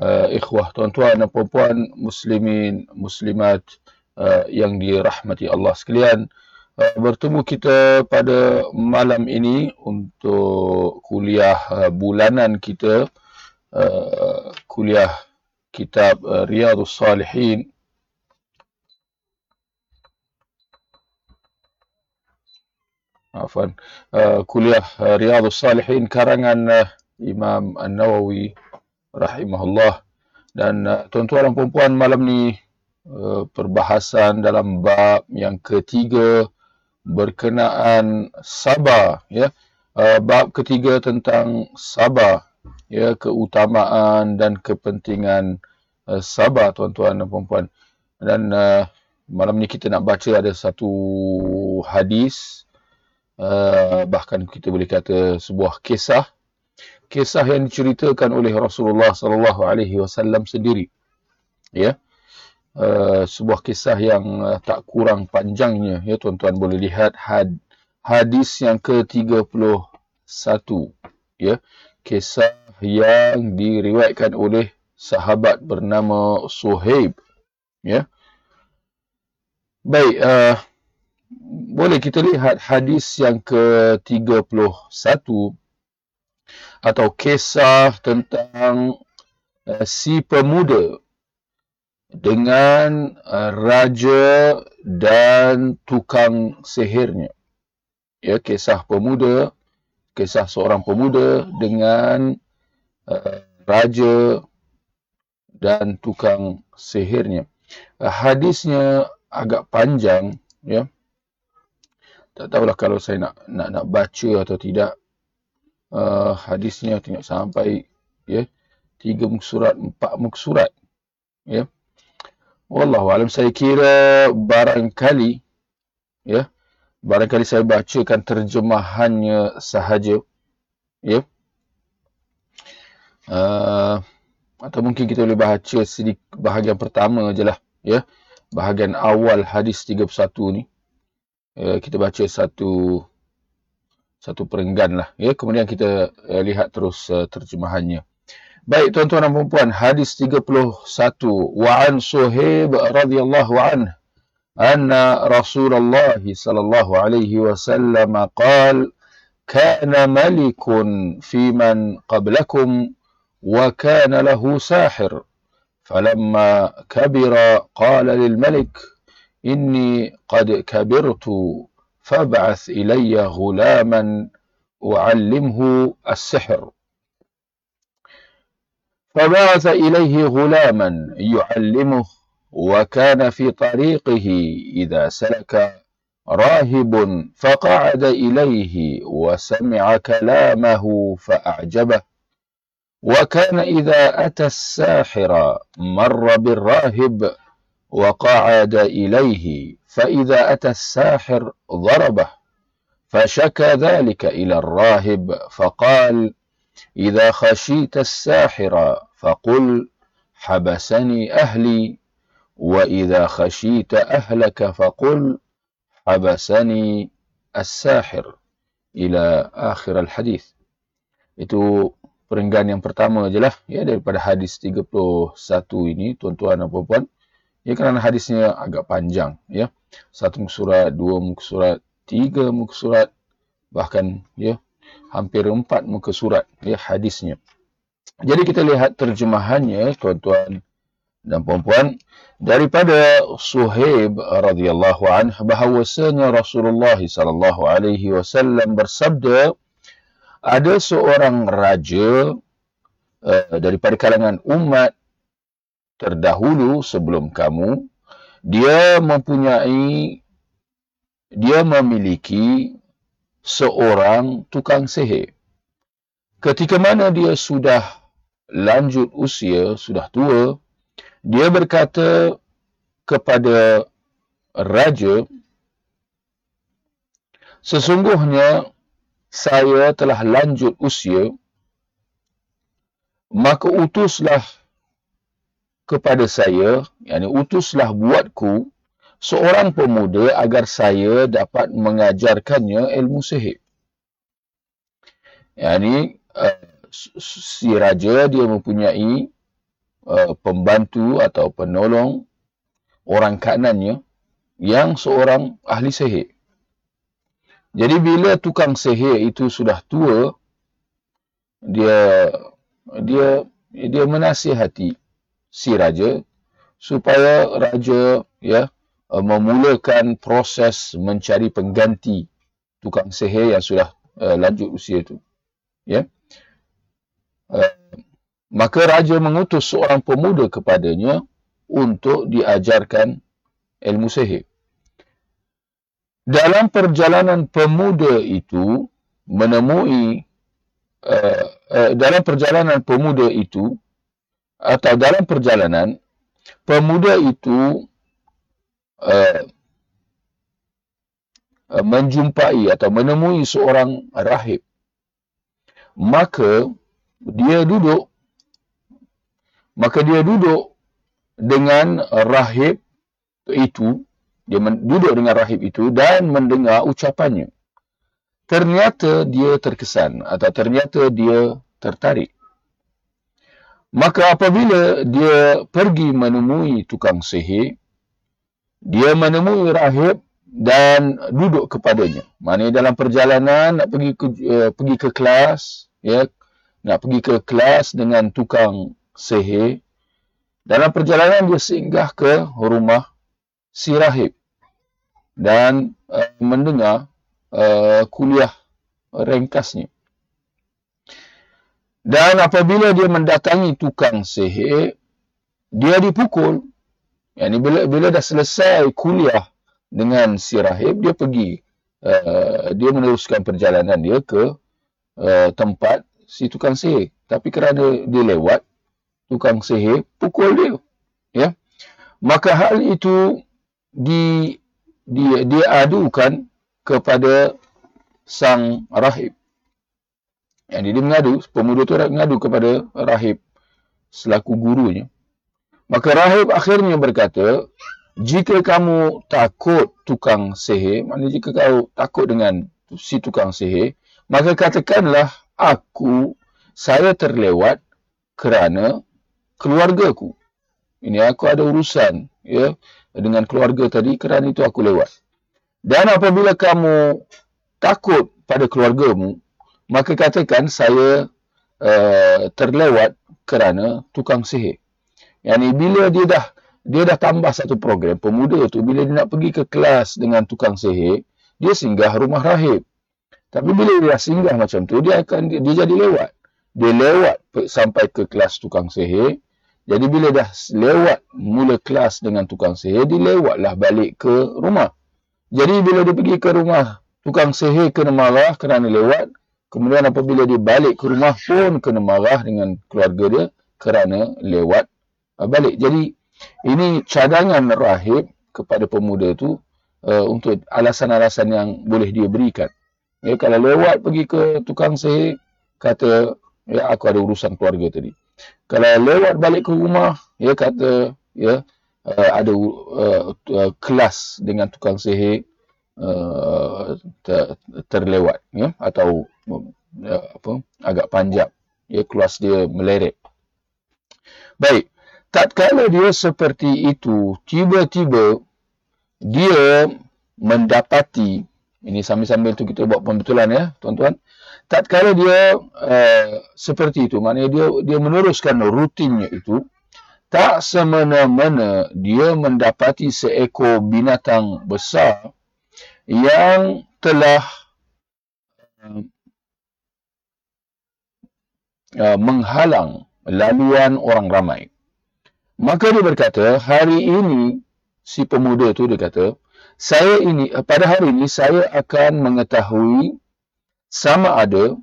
uh, ikhwah tuan-tuan dan puan-puan muslimin muslimat uh, yang dirahmati Allah sekalian uh, bertemu kita pada malam ini untuk kuliah uh, bulanan kita uh, kuliah kitab uh, Riyadhus Salihin. Afwan uh, kuliah uh, Riyadhus Salihin karangan uh, Imam An-Nawawi rahimahullah. Dan uh, tuan-tuan dan puan-puan malam ni uh, perbahasan dalam bab yang ketiga berkenaan sabar ya. Uh, bab ketiga tentang sabar ya keutamaan dan kepentingan uh, sabar tuan-tuan dan puan-puan. Dan uh, malam ni kita nak baca ada satu hadis uh, bahkan kita boleh kata sebuah kisah kisah yang diceritakan oleh Rasulullah sallallahu alaihi wasallam sendiri. Ya. Uh, sebuah kisah yang uh, tak kurang panjangnya ya tuan-tuan boleh lihat had, hadis yang ke-31 ya kisah yang diriwayatkan oleh sahabat bernama Suhaib ya baik uh, boleh kita lihat hadis yang ke-31 atau kisah tentang uh, si pemuda dengan uh, raja dan tukang sihirnya. Ya, kisah pemuda, kisah seorang pemuda dengan uh, raja dan tukang sihirnya. Uh, hadisnya agak panjang, ya. Tak tahulah kalau saya nak nak nak baca atau tidak uh, hadisnya tengok sampai ya tiga muka surat empat muka surat ya. Wallahu alam saya kira barangkali ya barangkali saya bacakan terjemahannya sahaja ya. Uh, atau mungkin kita boleh baca sedikit bahagian pertama je lah ya. Bahagian awal hadis 31 ni. Uh, kita baca satu satu perenggan lah. Ya, kemudian kita uh, lihat terus uh, terjemahannya. Baik tuan-tuan dan puan-puan, hadis 31 wa an Suhaib radhiyallahu anhu anna Rasulullah sallallahu alaihi wasallam qala kana malikun fi man qablakum wa kana lahu sahir فلما كبر قال للملك إني قد كبرت فابعث إلي غلاما أعلمه السحر. فبعث إليه غلاما يعلمه وكان في طريقه إذا سلك راهب فقعد إليه وسمع كلامه فأعجبه. وكان إذا أتى الساحر مر بالراهب وقعد إليه فإذا أتى الساحر ضربه فشكى ذلك إلى الراهب فقال إذا خشيت الساحر فقل حبسني أهلي وإذا خشيت أهلك فقل حبسني الساحر. إلى آخر الحديث. Itu perenggan yang pertama je lah ya daripada hadis 31 ini tuan-tuan dan puan-puan. Ya kerana hadisnya agak panjang ya satu muka surat, dua muka surat, tiga muka surat, bahkan ya hampir empat muka surat ya hadisnya. Jadi kita lihat terjemahannya tuan-tuan dan puan-puan daripada Suhaib radhiyallahu anhu bahawasanya Rasulullah sallallahu alaihi wasallam bersabda ada seorang raja uh, daripada kalangan umat terdahulu sebelum kamu dia mempunyai dia memiliki seorang tukang sihir. Ketika mana dia sudah lanjut usia, sudah tua, dia berkata kepada raja, sesungguhnya saya telah lanjut usia, maka utuslah kepada saya, yakni utuslah buatku seorang pemuda agar saya dapat mengajarkannya ilmu sihir. Yakni uh, si raja dia mempunyai uh, pembantu atau penolong orang kanannya yang seorang ahli sihir. Jadi bila tukang sihir itu sudah tua, dia dia dia menasihati si raja supaya raja ya Uh, memulakan proses mencari pengganti tukang sihir yang sudah uh, lanjut usia itu. Ya. Uh, maka raja mengutus seorang pemuda kepadanya untuk diajarkan ilmu sihir. Dalam perjalanan pemuda itu menemui uh, uh, dalam perjalanan pemuda itu atau dalam perjalanan pemuda itu Uh, uh, menjumpai atau menemui seorang rahib. Maka dia duduk maka dia duduk dengan rahib itu dia duduk dengan rahib itu dan mendengar ucapannya. Ternyata dia terkesan atau ternyata dia tertarik maka apabila dia pergi menemui tukang sihir dia menemui rahib dan duduk kepadanya. Mana dalam perjalanan nak pergi ke uh, pergi ke kelas, ya, nak pergi ke kelas dengan tukang sihir. Dalam perjalanan dia singgah ke rumah si rahib dan uh, mendengar uh, kuliah ringkasnya. Dan apabila dia mendatangi tukang sihir, dia dipukul. Yang ni bila bila dah selesai kuliah dengan si rahib dia pergi uh, dia meneruskan perjalanan dia ke uh, tempat si tukang sihir. Tapi kerana dia lewat tukang sihir pukul dia ya. Maka hal itu di dia dia adukan kepada sang rahib yang dia mengadu pemuda tu mengadu kepada rahib selaku gurunya Maka rahib akhirnya berkata, jika kamu takut tukang sihir, maknanya jika kau takut dengan si tukang sihir, maka katakanlah aku, saya terlewat kerana keluargaku. Ini aku ada urusan ya dengan keluarga tadi kerana itu aku lewat. Dan apabila kamu takut pada keluargamu, maka katakan saya uh, terlewat kerana tukang sihir. Yang ni bila dia dah dia dah tambah satu program pemuda tu bila dia nak pergi ke kelas dengan tukang sihir, dia singgah rumah rahib. Tapi bila dia singgah macam tu, dia akan dia, dia jadi lewat. Dia lewat sampai ke kelas tukang sihir. Jadi bila dah lewat mula kelas dengan tukang sihir, dia lewatlah balik ke rumah. Jadi bila dia pergi ke rumah tukang sihir kena marah kerana lewat. Kemudian apabila dia balik ke rumah pun kena marah dengan keluarga dia kerana lewat uh, balik. Jadi ini cadangan rahib kepada pemuda itu uh, untuk alasan-alasan yang boleh dia berikan. Ya, kalau lewat pergi ke tukang sihir, kata ya aku ada urusan keluarga tadi. Kalau lewat balik ke rumah, ya kata ya uh, ada uh, uh, kelas dengan tukang sihir uh, ter, terlewat ya atau uh, apa agak panjang ya kelas dia meleret. Baik tatkala dia seperti itu, tiba-tiba dia mendapati, ini sambil-sambil tu kita buat pembetulan ya, tuan-tuan. Tatkala dia uh, seperti itu, maknanya dia dia meneruskan rutinnya itu, tak semena-mena dia mendapati seekor binatang besar yang telah uh, uh, menghalang laluan orang ramai. Maka dia berkata, hari ini si pemuda tu dia kata, saya ini pada hari ini saya akan mengetahui sama ada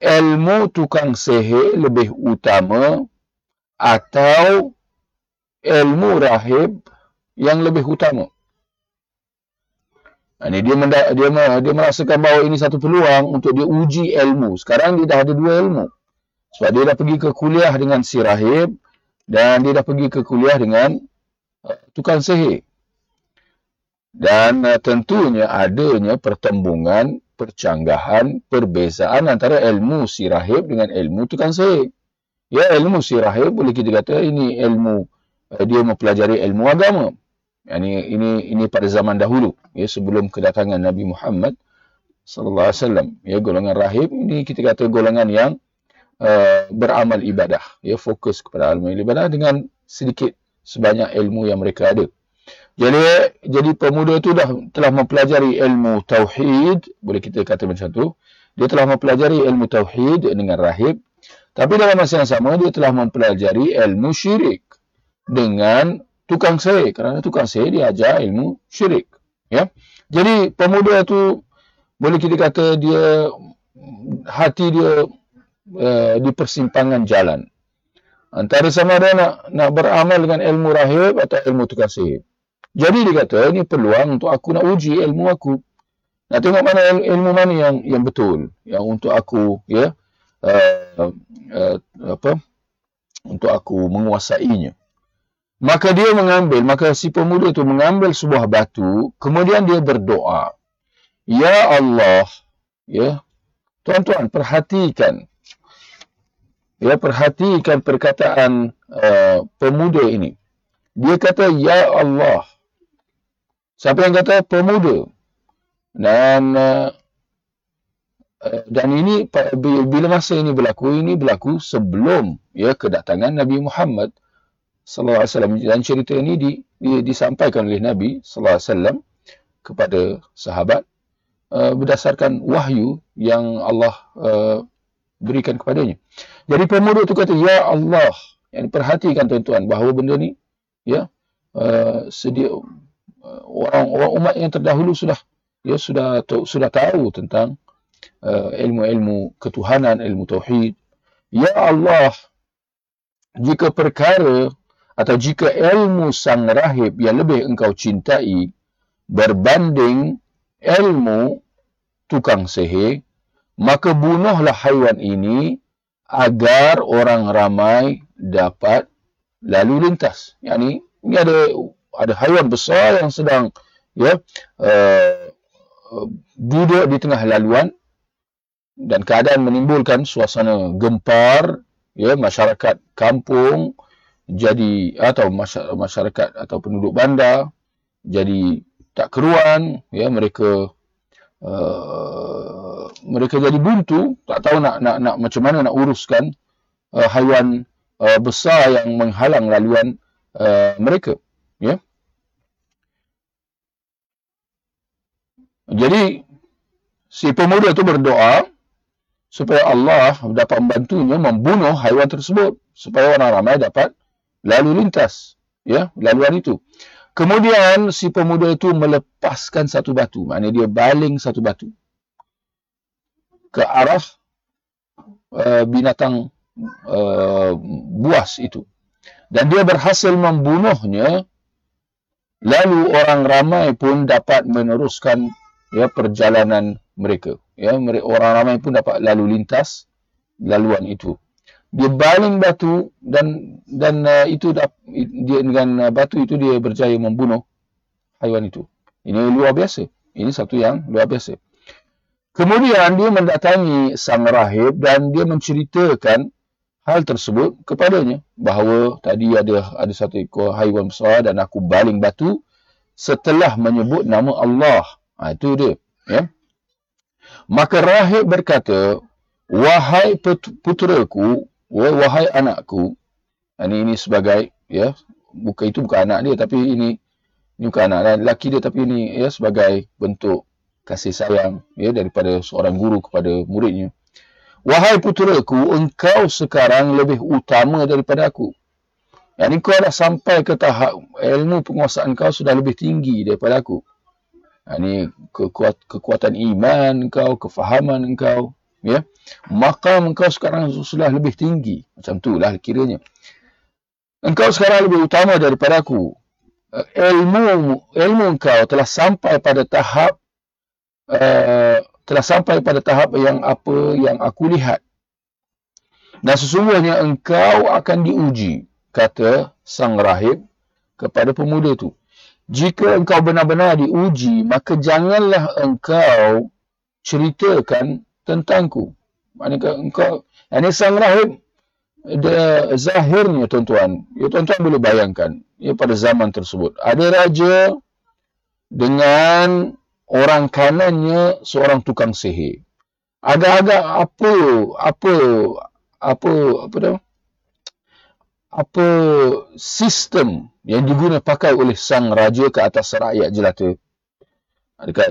ilmu tukang sihir lebih utama atau ilmu rahib yang lebih utama. Ini dia, dia, dia merasakan bahawa ini satu peluang untuk dia uji ilmu. Sekarang dia dah ada dua ilmu. Sebab dia dah pergi ke kuliah dengan si rahib dan dia dah pergi ke kuliah dengan uh, tukang sihir. Dan uh, tentunya adanya pertembungan, percanggahan, perbezaan antara ilmu si rahib dengan ilmu tukang sihir. Ya ilmu si rahib boleh kita kata ini ilmu uh, dia mempelajari ilmu agama. Yani ini ini pada zaman dahulu. Ya sebelum kedatangan Nabi Muhammad sallallahu alaihi wasallam. Ya golongan rahib ini kita kata golongan yang uh, beramal ibadah. Ya fokus kepada amal ibadah dengan sedikit sebanyak ilmu yang mereka ada. Jadi jadi pemuda itu dah telah mempelajari ilmu tauhid, boleh kita kata macam tu. Dia telah mempelajari ilmu tauhid dengan rahib, tapi dalam masa yang sama dia telah mempelajari ilmu syirik dengan tukang sihir kerana tukang sihir dia ajar ilmu syirik. Ya. Jadi pemuda tu boleh kita kata dia hati dia uh, di persimpangan jalan. Antara sama ada nak nak beramal dengan ilmu rahib atau ilmu tukang sihir jadi dia kata ini peluang untuk aku nak uji ilmu aku. Nak tengok mana ilmu mana yang yang betul yang untuk aku ya. Uh, uh, apa? Untuk aku menguasainya Maka dia mengambil, maka si pemuda itu mengambil sebuah batu, kemudian dia berdoa. Ya Allah, ya, tuan-tuan perhatikan, ya perhatikan perkataan uh, pemuda ini. Dia kata Ya Allah. Siapa yang kata pemuda? Dan uh, dan ini bila masa ini berlaku, ini berlaku sebelum ya kedatangan Nabi Muhammad sallallahu alaihi wasallam dan cerita ini di, di, disampaikan oleh Nabi sallallahu alaihi wasallam kepada sahabat uh, berdasarkan wahyu yang Allah uh, berikan kepadanya. Jadi pemuda itu kata ya Allah, yang perhatikan tuan-tuan bahawa benda ni ya uh, sedia uh, orang orang umat yang terdahulu sudah ya sudah sudah tahu tentang uh, ilmu-ilmu ketuhanan, ilmu tauhid. Ya Allah, jika perkara atau jika ilmu sang rahib yang lebih engkau cintai berbanding ilmu tukang sihir, maka bunuhlah haiwan ini agar orang ramai dapat lalu lintas. Yang ini, ini ada ada haiwan besar yang sedang ya uh, duduk di tengah laluan dan keadaan menimbulkan suasana gempar ya masyarakat kampung jadi atau masyarakat atau penduduk bandar jadi tak keruan ya mereka uh, mereka jadi buntu tak tahu nak nak nak macam mana nak uruskan uh, haiwan uh, besar yang menghalang laluan uh, mereka ya. Jadi si pemuda itu berdoa supaya Allah dapat membantunya membunuh haiwan tersebut supaya orang ramai dapat lalu lintas ya laluan itu. Kemudian si pemuda itu melepaskan satu batu maknanya dia baling satu batu ke arah uh, binatang uh, buas itu. Dan dia berhasil membunuhnya lalu orang ramai pun dapat meneruskan ya perjalanan mereka. Ya orang ramai pun dapat lalu lintas laluan itu dia baling batu dan dan uh, itu dia dengan uh, batu itu dia berjaya membunuh haiwan itu. Ini luar biasa. Ini satu yang luar biasa. Kemudian dia mendatangi sang rahib dan dia menceritakan hal tersebut kepadanya bahawa tadi ada ada satu ekor haiwan besar dan aku baling batu setelah menyebut nama Allah. Ha, itu dia. Ya. Maka rahib berkata, Wahai puteraku, wahai anakku ini ini sebagai ya bukan itu bukan anak dia tapi ini ini bukan anak dia lelaki dia tapi ini ya sebagai bentuk kasih sayang ya daripada seorang guru kepada muridnya. Wahai puteraku engkau sekarang lebih utama daripada aku. Yang kau dah sampai ke tahap ilmu penguasaan kau sudah lebih tinggi daripada aku. Ini kekuat, kekuatan iman kau kefahaman kau ya. Maka engkau sekarang sudah lebih tinggi. Macam itulah kiranya. Engkau sekarang lebih utama daripada aku. Uh, ilmu ilmu engkau telah sampai pada tahap uh, telah sampai pada tahap yang apa yang aku lihat. Dan sesungguhnya engkau akan diuji kata sang rahib kepada pemuda itu jika engkau benar-benar diuji, maka janganlah engkau ceritakan tentangku. Maknanya engkau, ini sang rahib, dia zahirnya tuan-tuan, ya tuan-tuan boleh bayangkan, ya pada zaman tersebut, ada raja dengan orang kanannya seorang tukang sihir. Agak-agak apa, apa, apa, apa dah? apa sistem yang digunakan pakai oleh sang raja ke atas rakyat jelata adakah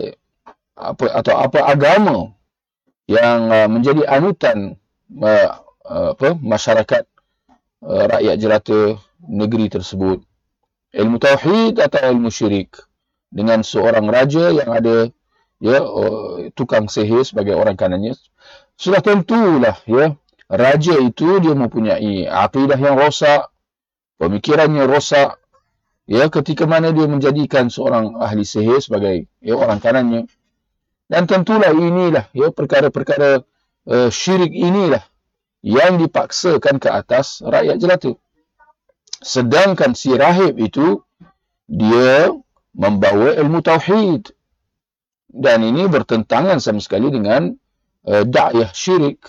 apa atau apa agama yang uh, menjadi anutan uh, uh, apa masyarakat uh, rakyat jelata negeri tersebut. Ilmu tauhid atau ilmu syirik. Dengan seorang raja yang ada ya uh, tukang sihir sebagai orang kanannya. Sudah tentulah ya raja itu dia mempunyai akidah yang rosak, pemikirannya rosak, ya ketika mana dia menjadikan seorang ahli sihir sebagai ya orang kanannya. Dan tentulah inilah ya perkara-perkara uh, syirik inilah yang dipaksakan ke atas rakyat jelata. Sedangkan si rahib itu dia membawa ilmu tauhid dan ini bertentangan sama sekali dengan uh, dakwah syirik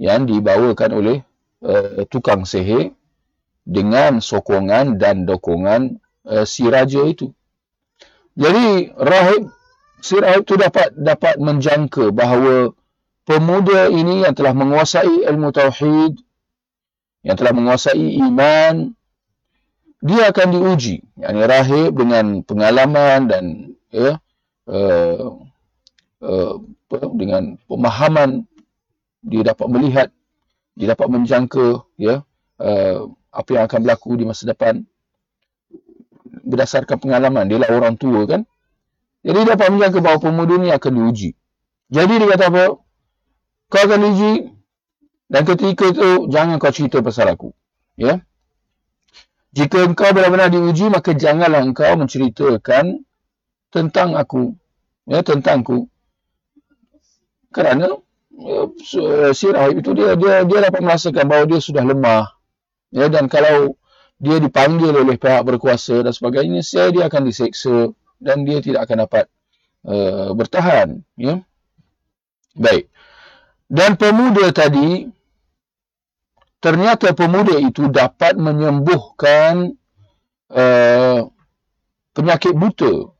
yang dibawakan oleh uh, tukang sihir dengan sokongan dan dokongan uh, si raja itu. Jadi rahib si rahib itu dapat dapat menjangka bahawa pemuda ini yang telah menguasai ilmu tauhid, yang telah menguasai iman, dia akan diuji. Yang yani rahib dengan pengalaman dan ya uh, uh, dengan pemahaman dia dapat melihat, dia dapat menjangka ya uh, apa yang akan berlaku di masa depan berdasarkan pengalaman. Dia lah orang tua kan. Jadi dia dapat menjangka bahawa pemuda ni akan diuji. Jadi dia kata apa? Kau akan diuji dan ketika itu jangan kau cerita pasal aku. Ya. Jika engkau benar-benar diuji maka janganlah engkau menceritakan tentang aku. Ya, tentangku. Kerana Eh, si rahib itu dia dia dia dapat merasakan bahawa dia sudah lemah ya dan kalau dia dipanggil oleh pihak berkuasa dan sebagainya saya dia akan diseksa dan dia tidak akan dapat uh, bertahan ya. Baik. Dan pemuda tadi ternyata pemuda itu dapat menyembuhkan uh, penyakit buta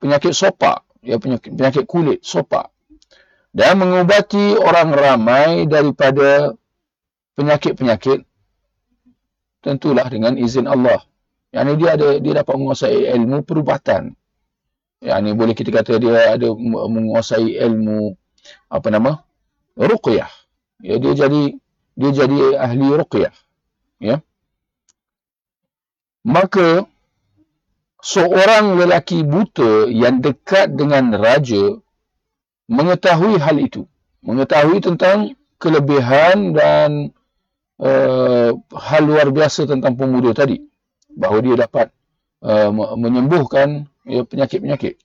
penyakit sopak ya penyakit, penyakit kulit sopak. Dan mengubati orang ramai daripada penyakit-penyakit tentulah dengan izin Allah. Yang ini dia ada dia dapat menguasai ilmu perubatan. Yang ini boleh kita kata dia ada menguasai ilmu apa nama? ruqyah. Ya dia jadi dia jadi ahli ruqyah. Ya. Maka seorang lelaki buta yang dekat dengan raja mengetahui hal itu, mengetahui tentang kelebihan dan uh, hal luar biasa tentang pemuda tadi, bahawa dia dapat uh, menyembuhkan ya, penyakit-penyakit.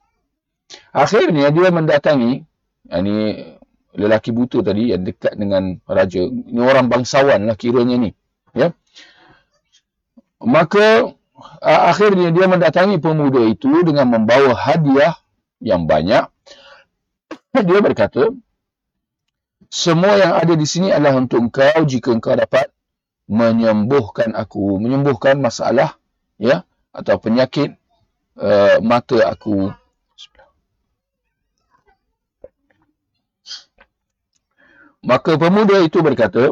Akhirnya dia mendatangi, ini lelaki buta tadi yang dekat dengan raja, ini orang bangsawan lah kiranya ni, ya. Maka akhirnya dia mendatangi pemuda itu dengan membawa hadiah yang banyak dia berkata, semua yang ada di sini adalah untuk engkau jika engkau dapat menyembuhkan aku, menyembuhkan masalah ya atau penyakit uh, mata aku. Maka pemuda itu berkata,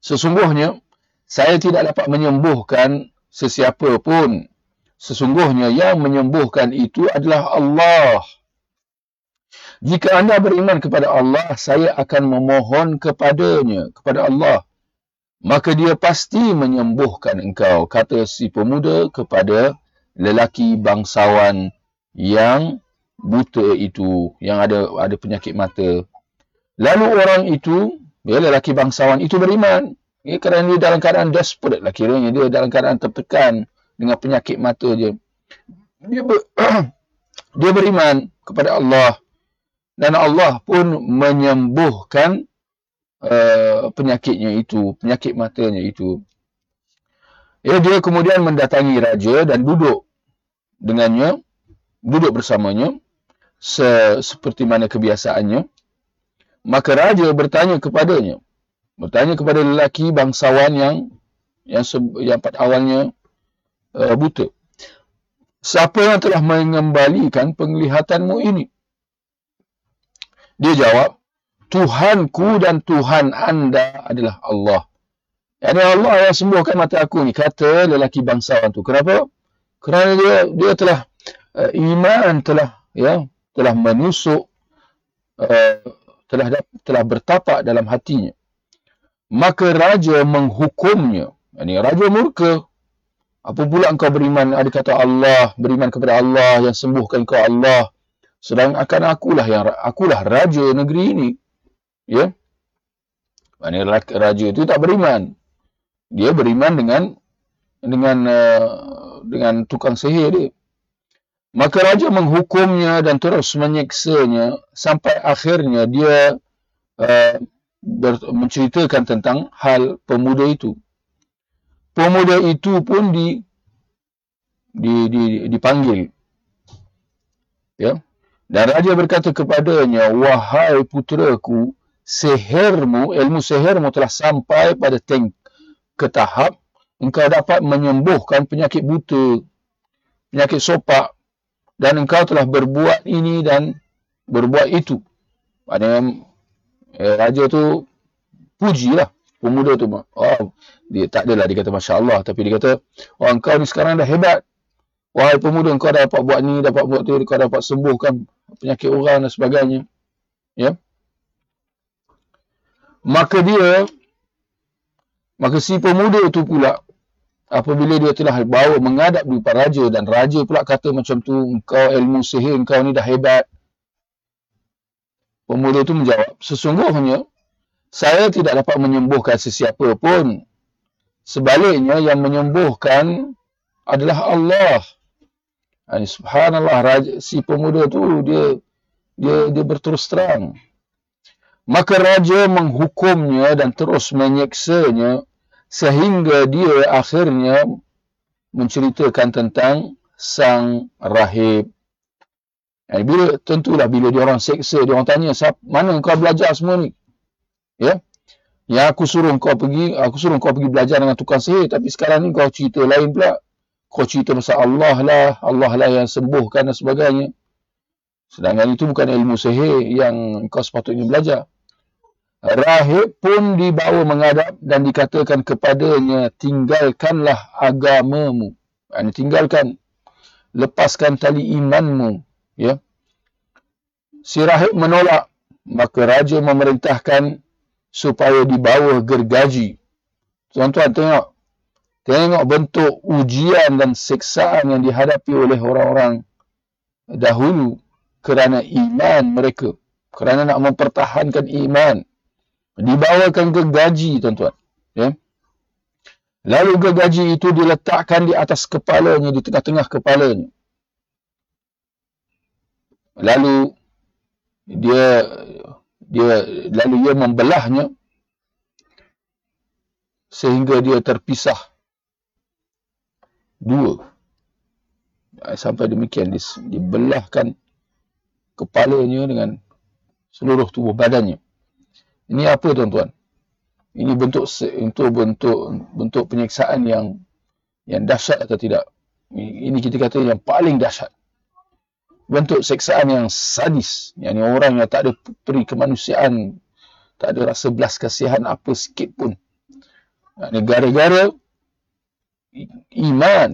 sesungguhnya saya tidak dapat menyembuhkan sesiapa pun. Sesungguhnya yang menyembuhkan itu adalah Allah. Jika anda beriman kepada Allah, saya akan memohon kepadanya, kepada Allah. Maka dia pasti menyembuhkan engkau, kata si pemuda kepada lelaki bangsawan yang buta itu, yang ada ada penyakit mata. Lalu orang itu, ya, lelaki bangsawan itu beriman. Ya, kerana dia dalam keadaan desperate lah kiranya. Dia dalam keadaan tertekan dengan penyakit mata dia. Dia, ber, dia beriman kepada Allah dan Allah pun menyembuhkan uh, penyakitnya itu, penyakit matanya itu. Ya, dia kemudian mendatangi raja dan duduk dengannya, duduk bersamanya se seperti mana kebiasaannya. Maka raja bertanya kepadanya, bertanya kepada lelaki bangsawan yang yang yang pada awalnya uh, buta. Siapa yang telah mengembalikan penglihatanmu ini? Dia jawab, Tuhanku dan Tuhan anda adalah Allah. Yang Allah yang sembuhkan mata aku ni, kata lelaki bangsawan tu. Kenapa? Kerana dia dia telah uh, iman telah ya telah menusuk uh, telah telah bertapak dalam hatinya. Maka raja menghukumnya. Ini raja murka apa pula engkau beriman ada kata Allah, beriman kepada Allah yang sembuhkan kau Allah. Sedang akan akulah yang akulah raja negeri ini. Ya. Mana raja itu tak beriman. Dia beriman dengan dengan uh, dengan tukang sihir dia. Maka raja menghukumnya dan terus menyiksanya sampai akhirnya dia uh, menceritakan tentang hal pemuda itu pemuda itu pun di, di, di dipanggil. Ya. Dan raja berkata kepadanya, wahai putraku, sehermu, ilmu sehermu telah sampai pada ke tahap engkau dapat menyembuhkan penyakit buta, penyakit sopak dan engkau telah berbuat ini dan berbuat itu. Maknanya eh, raja tu pujilah pemuda tu. Oh, dia tak adalah dia kata Masya Allah. Tapi dia kata, oh engkau ni sekarang dah hebat. Wahai pemuda, engkau dapat buat ni, dapat buat tu, engkau dapat sembuhkan penyakit orang dan sebagainya. Ya. Maka dia, maka si pemuda tu pula, apabila dia telah bawa mengadap di para raja dan raja pula kata macam tu, engkau ilmu sihir, engkau ni dah hebat. Pemuda tu menjawab, sesungguhnya, saya tidak dapat menyembuhkan sesiapa pun Sebaliknya yang menyembuhkan adalah Allah. Subhanallah si pemuda tu dia dia dia berterus terang. Maka raja menghukumnya dan terus menyeksanya sehingga dia akhirnya menceritakan tentang sang rahib. Yani bila tentulah bila dia orang seksa, dia orang tanya, "Mana kau belajar semua ni?" Ya. Yang aku suruh kau pergi, aku suruh kau pergi belajar dengan tukang sihir. Tapi sekarang ni kau cerita lain pula. Kau cerita pasal Allah lah, Allah lah yang sembuhkan dan sebagainya. Sedangkan itu bukan ilmu sihir yang kau sepatutnya belajar. Rahib pun dibawa menghadap dan dikatakan kepadanya, tinggalkanlah agamamu. Ini tinggalkan, lepaskan tali imanmu. Ya. Si rahib menolak, maka raja memerintahkan supaya dibawa gergaji. Tuan-tuan tengok. Tengok bentuk ujian dan siksaan yang dihadapi oleh orang-orang dahulu kerana iman mereka. Kerana nak mempertahankan iman. Dibawakan gergaji, tuan-tuan. Ya? Lalu gergaji itu diletakkan di atas kepalanya, di tengah-tengah kepalanya. Lalu dia dia lalu ia membelahnya sehingga dia terpisah dua sampai demikian dibelahkan kepalanya dengan seluruh tubuh badannya ini apa tuan-tuan ini bentuk untuk bentuk bentuk penyiksaan yang yang dahsyat atau tidak ini kita kata yang paling dahsyat bentuk seksaan yang sadis. Yang orang yang tak ada peri kemanusiaan. Tak ada rasa belas kasihan apa sikit pun. Ini gara-gara iman.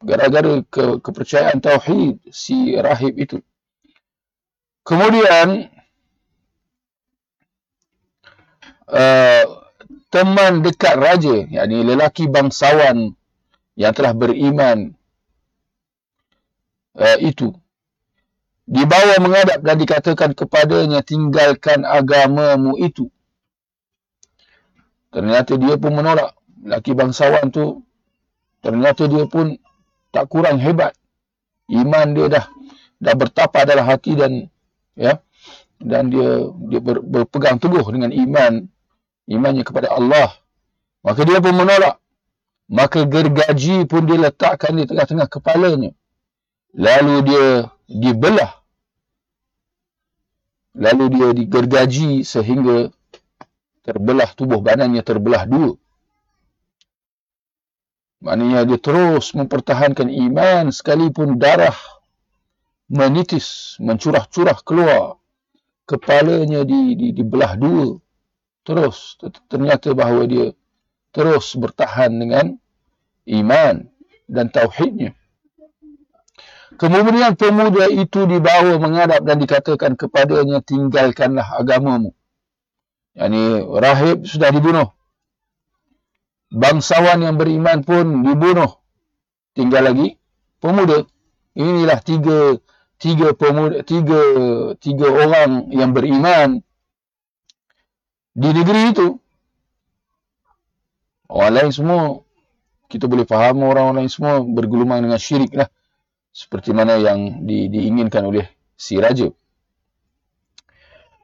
Gara-gara ke, kepercayaan tauhid si rahib itu. Kemudian, uh, teman dekat raja, yakni lelaki bangsawan yang telah beriman uh, itu, dibawa menghadap dan dikatakan kepadanya tinggalkan agamamu itu. Ternyata dia pun menolak. Laki bangsawan tu ternyata dia pun tak kurang hebat. Iman dia dah dah bertapak dalam hati dan ya dan dia dia ber, berpegang teguh dengan iman imannya kepada Allah. Maka dia pun menolak. Maka gergaji pun dia letakkan di tengah-tengah kepalanya. Lalu dia dibelah. Lalu dia digergaji sehingga terbelah tubuh badannya terbelah dua. Maknanya dia terus mempertahankan iman sekalipun darah menitis, mencurah-curah keluar. Kepalanya di, di, dibelah dua. Terus ternyata bahawa dia terus bertahan dengan iman dan tauhidnya. Kemudian pemuda itu dibawa menghadap dan dikatakan kepadanya tinggalkanlah agamamu. Yang ini rahib sudah dibunuh bangsawan yang beriman pun dibunuh. Tinggal lagi pemuda. Inilah tiga tiga pemuda tiga tiga orang yang beriman di negeri itu. Orang lain semua kita boleh faham orang-orang lain semua bergelumang dengan syirik lah. Seperti mana yang di, diinginkan oleh si raja.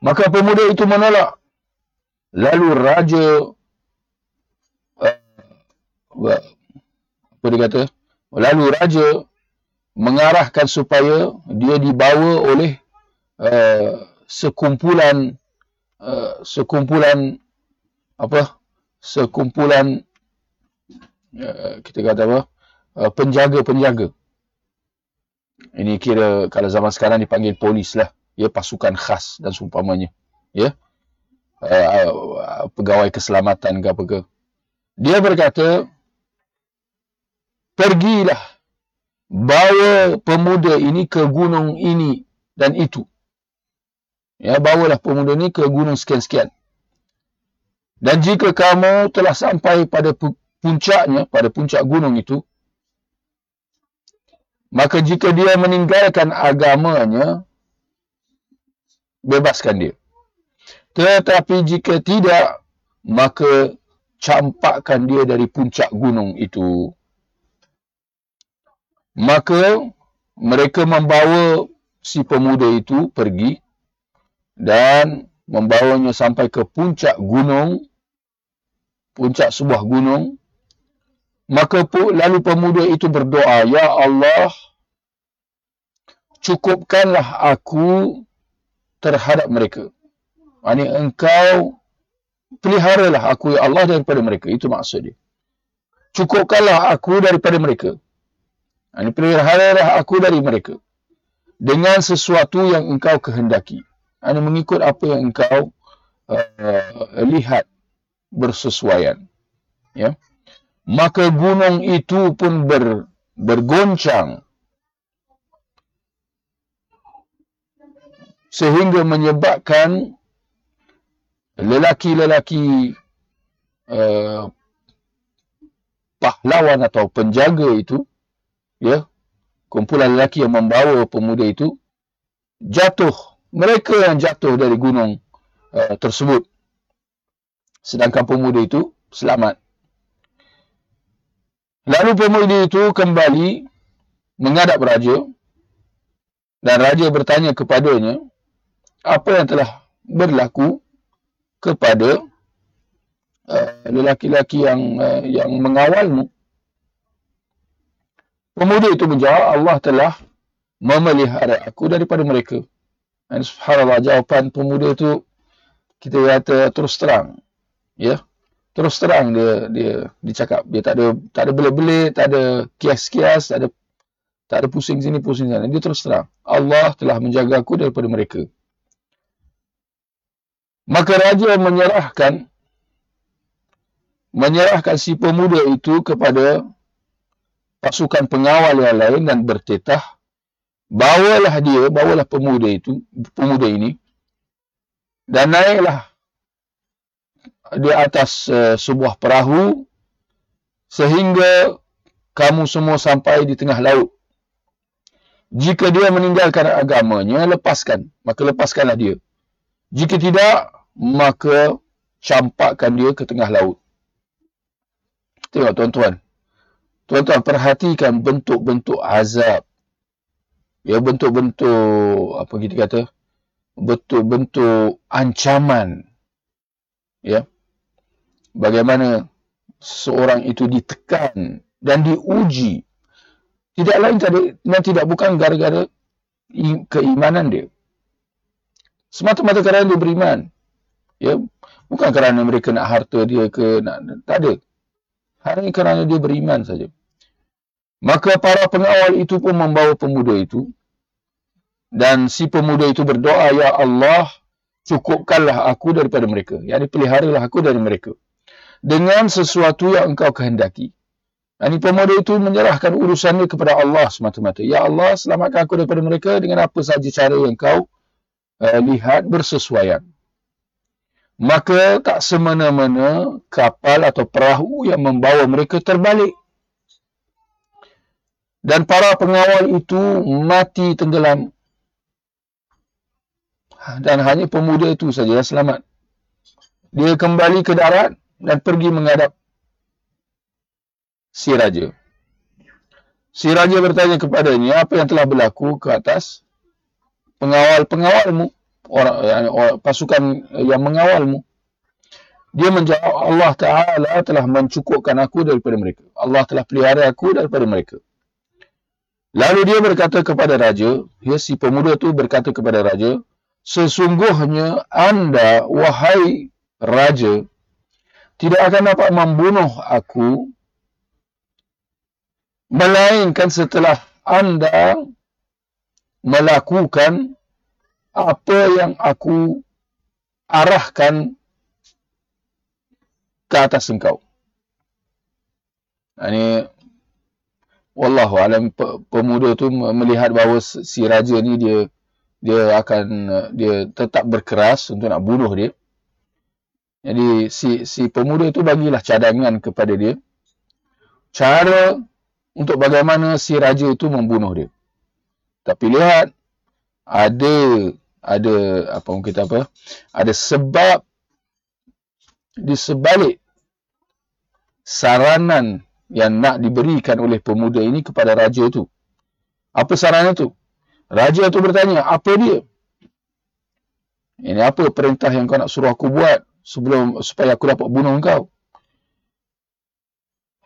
Maka pemuda itu menolak. Lalu raja apa dia kata lalu raja mengarahkan supaya dia dibawa oleh uh, sekumpulan uh, sekumpulan apa sekumpulan uh, kita kata apa uh, penjaga-penjaga. Ini kira kalau zaman sekarang dipanggil polis lah. Ya pasukan khas dan seumpamanya. Ya. Uh, uh, pegawai keselamatan ke apa ke. Dia berkata pergilah bawa pemuda ini ke gunung ini dan itu. Ya, bawalah pemuda ini ke gunung sekian-sekian. Dan jika kamu telah sampai pada puncaknya, pada puncak gunung itu, maka jika dia meninggalkan agamanya, bebaskan dia. Tetapi jika tidak, maka campakkan dia dari puncak gunung itu. Maka mereka membawa si pemuda itu pergi dan membawanya sampai ke puncak gunung, puncak sebuah gunung. Maka lalu pemuda itu berdoa, Ya Allah, cukupkanlah aku terhadap mereka. Ini engkau peliharalah aku, Ya Allah, daripada mereka. Itu maksud dia. Cukupkanlah aku daripada mereka. Ini peliharalah aku dari mereka. Dengan sesuatu yang engkau kehendaki. Ini mengikut apa yang engkau uh, lihat bersesuaian. Ya. Maka gunung itu pun ber, bergoncang. Sehingga menyebabkan lelaki-lelaki uh, pahlawan atau penjaga itu ya kumpulan lelaki yang membawa pemuda itu jatuh mereka yang jatuh dari gunung uh, tersebut. Sedangkan pemuda itu selamat. Lalu pemuda itu kembali menghadap raja. Dan raja bertanya kepadanya apa yang telah berlaku kepada uh, lelaki-lelaki yang uh, yang mengawalmu? Pemuda itu menjawab, Allah telah memelihara aku daripada mereka. Dan subhanallah, jawapan pemuda itu kita kata terus terang. Ya, terus terang dia dia dicakap. Dia tak ada tak ada beli-beli, tak ada kias-kias, tak ada tak ada pusing sini pusing sana. Dia terus terang. Allah telah menjaga aku daripada mereka. Maka raja menyerahkan menyerahkan si pemuda itu kepada pasukan pengawal yang lain dan bertetah bawalah dia bawalah pemuda itu pemuda ini. Dan naiklah di atas uh, sebuah perahu sehingga kamu semua sampai di tengah laut. Jika dia meninggalkan agamanya lepaskan. Maka lepaskanlah dia. Jika tidak maka campakkan dia ke tengah laut. Tengok tuan-tuan. Tuan-tuan perhatikan bentuk-bentuk azab. Ya, bentuk-bentuk, apa kita kata, bentuk-bentuk ancaman. Ya, bagaimana seorang itu ditekan dan diuji. Tidak lain tadi, dan tidak bukan gara-gara keimanan dia. Semata-mata kerana dia beriman. Ya, bukan kerana mereka nak harta dia ke nak tak ada. Hanya kerana dia beriman saja. Maka para pengawal itu pun membawa pemuda itu dan si pemuda itu berdoa ya Allah cukupkanlah aku daripada mereka. Yani peliharalah aku dari mereka dengan sesuatu yang engkau kehendaki. Ini pemuda itu menyerahkan urusannya kepada Allah semata-mata. Ya Allah, selamatkan aku daripada mereka dengan apa sahaja cara yang kau uh, lihat bersesuaian. Maka tak semena-mena kapal atau perahu yang membawa mereka terbalik. Dan para pengawal itu mati tenggelam. Dan hanya pemuda itu saja yang selamat. Dia kembali ke darat dan pergi menghadap si raja. Si raja bertanya kepadanya, apa yang telah berlaku ke atas pengawal-pengawalmu, orang, orang, pasukan yang mengawalmu. Dia menjawab, Allah Ta'ala telah mencukupkan aku daripada mereka. Allah telah pelihara aku daripada mereka. Lalu dia berkata kepada raja, ya, si pemuda itu berkata kepada raja, sesungguhnya anda, wahai raja, tidak akan dapat membunuh aku melainkan setelah anda melakukan apa yang aku arahkan ke atas engkau. Ini wallahu alam pemuda tu melihat bahawa si raja ni dia dia akan dia tetap berkeras untuk nak bunuh dia. Jadi si si pemuda itu bagilah cadangan kepada dia cara untuk bagaimana si raja itu membunuh dia. Tapi lihat ada ada apa mungkin kita apa? Ada sebab di sebalik saranan yang nak diberikan oleh pemuda ini kepada raja itu. Apa saranan itu? Raja itu bertanya, apa dia? Ini apa perintah yang kau nak suruh aku buat? sebelum supaya aku dapat bunuh engkau.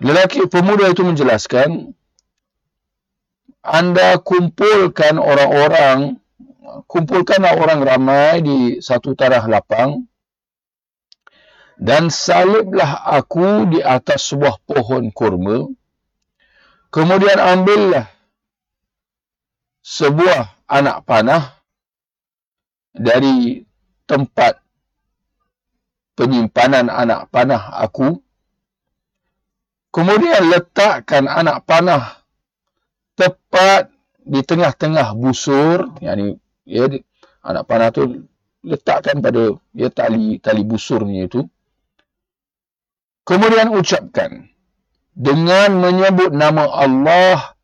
Lelaki pemuda itu menjelaskan, anda kumpulkan orang-orang, kumpulkanlah orang ramai di satu tarah lapang, dan saliblah aku di atas sebuah pohon kurma, kemudian ambillah sebuah anak panah dari tempat penyimpanan anak panah aku. Kemudian letakkan anak panah tepat di tengah-tengah busur. Yang ni, ya, anak panah tu letakkan pada ya, tali tali busurnya itu. Kemudian ucapkan dengan menyebut nama Allah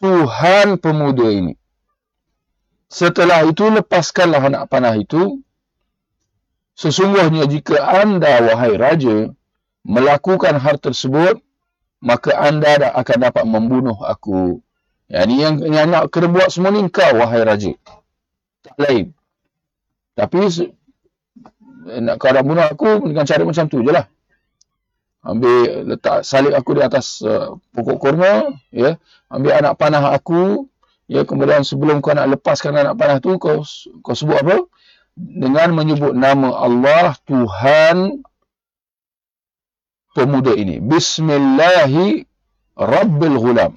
Tuhan pemuda ini. Setelah itu lepaskanlah anak panah itu Sesungguhnya jika anda, wahai raja, melakukan hal tersebut, maka anda akan dapat membunuh aku. Ya, ini yang, yang nak kena buat semua ni kau, wahai raja. Tak lain. Tapi, nak kau nak bunuh aku dengan cara macam tu je lah. Ambil, letak salib aku di atas uh, pokok kurma, ya. ambil anak panah aku, ya. kemudian sebelum kau nak lepaskan anak panah tu, kau, kau sebut apa? dengan menyebut nama Allah Tuhan pemuda ini. Bismillahi Rabbil Ghulam.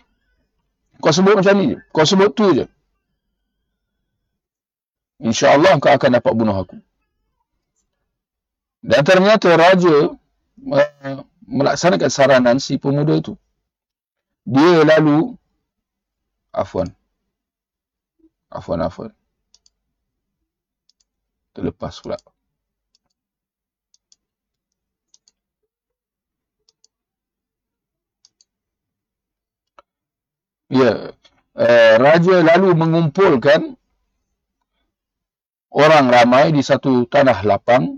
Kau sebut macam ni je. Kau sebut tu je. InsyaAllah kau akan dapat bunuh aku. Dan ternyata raja melaksanakan saranan si pemuda itu. Dia lalu Afwan. Afwan, afwan terlepas pula. Ya, uh, raja lalu mengumpulkan orang ramai di satu tanah lapang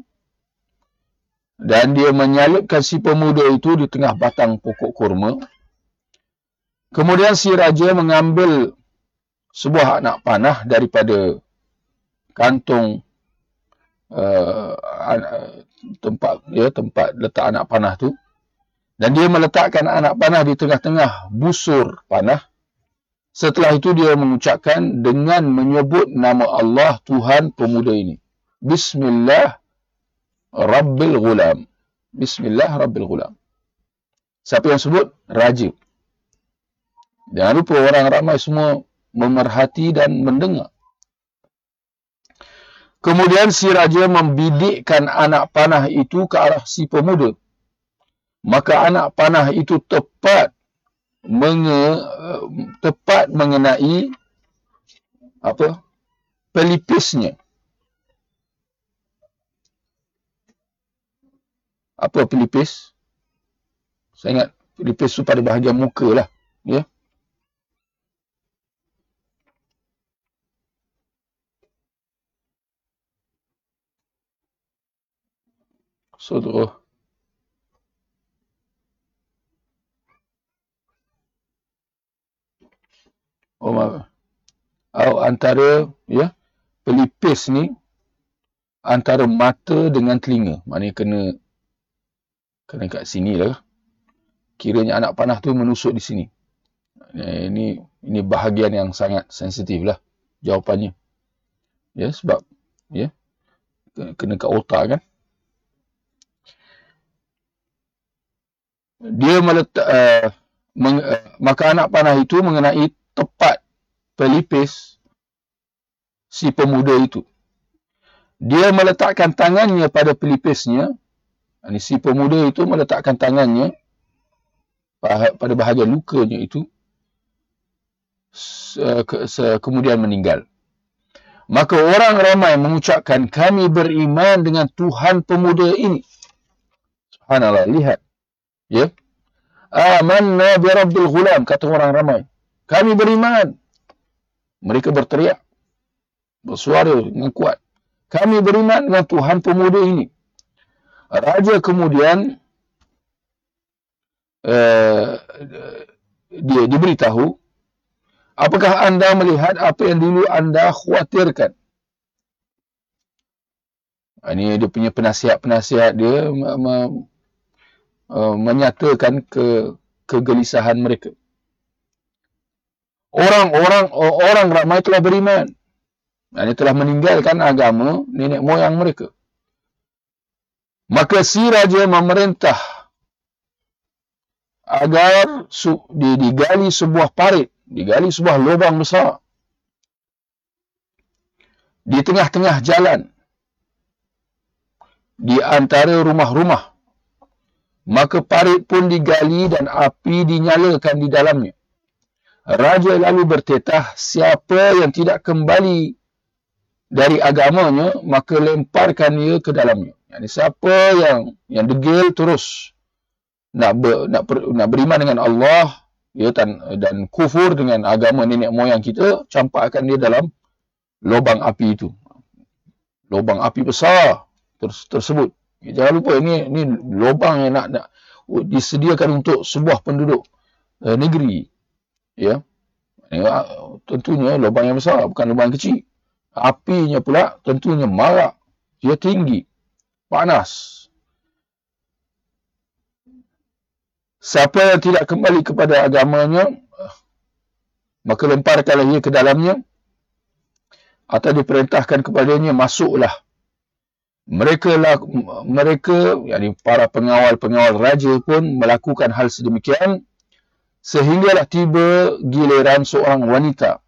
dan dia menyalipkan si pemuda itu di tengah batang pokok kurma. Kemudian si raja mengambil sebuah anak panah daripada kantung uh, tempat ya tempat letak anak panah tu. Dan dia meletakkan anak panah di tengah-tengah busur panah. Setelah itu dia mengucapkan dengan menyebut nama Allah Tuhan pemuda ini. Bismillah Rabbil Ghulam Bismillah Rabbil Ghulam siapa yang sebut raja jangan lupa orang ramai semua memerhati dan mendengar Kemudian si raja membidikkan anak panah itu ke arah si pemuda. Maka anak panah itu tepat menge, tepat mengenai apa? pelipisnya. Apa pelipis? Saya ingat pelipis itu pada bahagian muka lah. Ya. saudara oh oh, antara ya pelipis ni antara mata dengan telinga maknanya kena kena kat sini lah. Kiranya anak panah tu menusuk di sini. Ini ini bahagian yang sangat sensitif lah jawapannya. Ya sebab ya kena kat otak kan. Dia meletak uh, meng, uh, maka anak panah itu mengenai tepat pelipis si pemuda itu. Dia meletakkan tangannya pada pelipisnya si pemuda itu meletakkan tangannya pada bahagian lukanya itu kemudian meninggal maka orang ramai mengucapkan kami beriman dengan Tuhan pemuda ini subhanallah lihat Ya. Amanna bi rabbil ghulam kata orang ramai. Kami beriman. Mereka berteriak. Bersuara dengan kuat. Kami beriman dengan Tuhan pemuda ini. Raja kemudian uh, dia diberitahu apakah anda melihat apa yang dulu anda khawatirkan ini dia punya penasihat-penasihat dia Uh, menyatakan ke kegelisahan mereka. Orang-orang orang ramai telah beriman. Ini telah meninggalkan agama nenek moyang mereka. Maka si raja memerintah agar digali sebuah parit, digali sebuah lubang besar di tengah-tengah jalan di antara rumah-rumah Maka parit pun digali dan api dinyalakan di dalamnya. Raja lalu bertetah, siapa yang tidak kembali dari agamanya, maka lemparkan ia ke dalamnya. Yani siapa yang yang degil terus nak ber, nak, ber, nak beriman dengan Allah ya, dan, dan kufur dengan agama nenek moyang kita, campakkan dia dalam lubang api itu. Lubang api besar tersebut. Jangan lupa ini ini lubang yang nak, nak disediakan untuk sebuah penduduk uh, negeri. Ya. ya. Tentunya lubang yang besar bukan lubang kecil. Apinya pula tentunya marak. Dia tinggi. Panas. Siapa yang tidak kembali kepada agamanya maka lemparkanlah ia ke dalamnya atau diperintahkan kepadanya masuklah mereka lah, mereka yakni para pengawal-pengawal raja pun melakukan hal sedemikian sehinggalah tiba giliran seorang wanita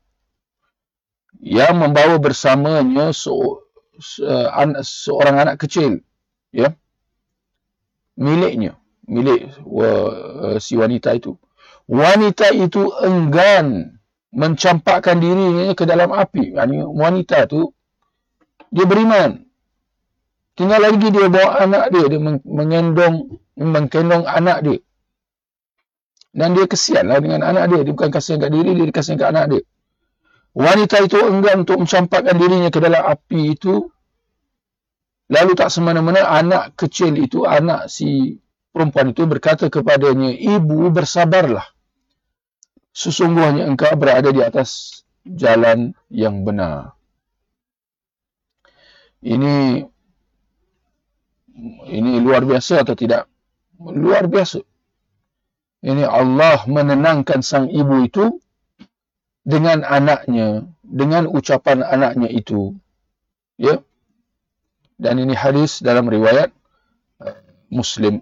yang membawa bersamanya se se an seorang anak kecil ya miliknya milik uh, si wanita itu wanita itu enggan mencampakkan dirinya ke dalam api yakni wanita itu dia beriman Tinggal lagi dia bawa anak dia, dia mengendong, menggendong anak dia. Dan dia kesianlah dengan anak dia. Dia bukan kasihan kat diri, dia kasihan kat anak dia. Wanita itu enggan untuk mencampakkan dirinya ke dalam api itu. Lalu tak semana-mana anak kecil itu, anak si perempuan itu berkata kepadanya, Ibu bersabarlah. sesungguhnya engkau berada di atas jalan yang benar. Ini ini luar biasa atau tidak? Luar biasa. Ini Allah menenangkan sang ibu itu dengan anaknya, dengan ucapan anaknya itu. Ya. Dan ini hadis dalam riwayat uh, Muslim.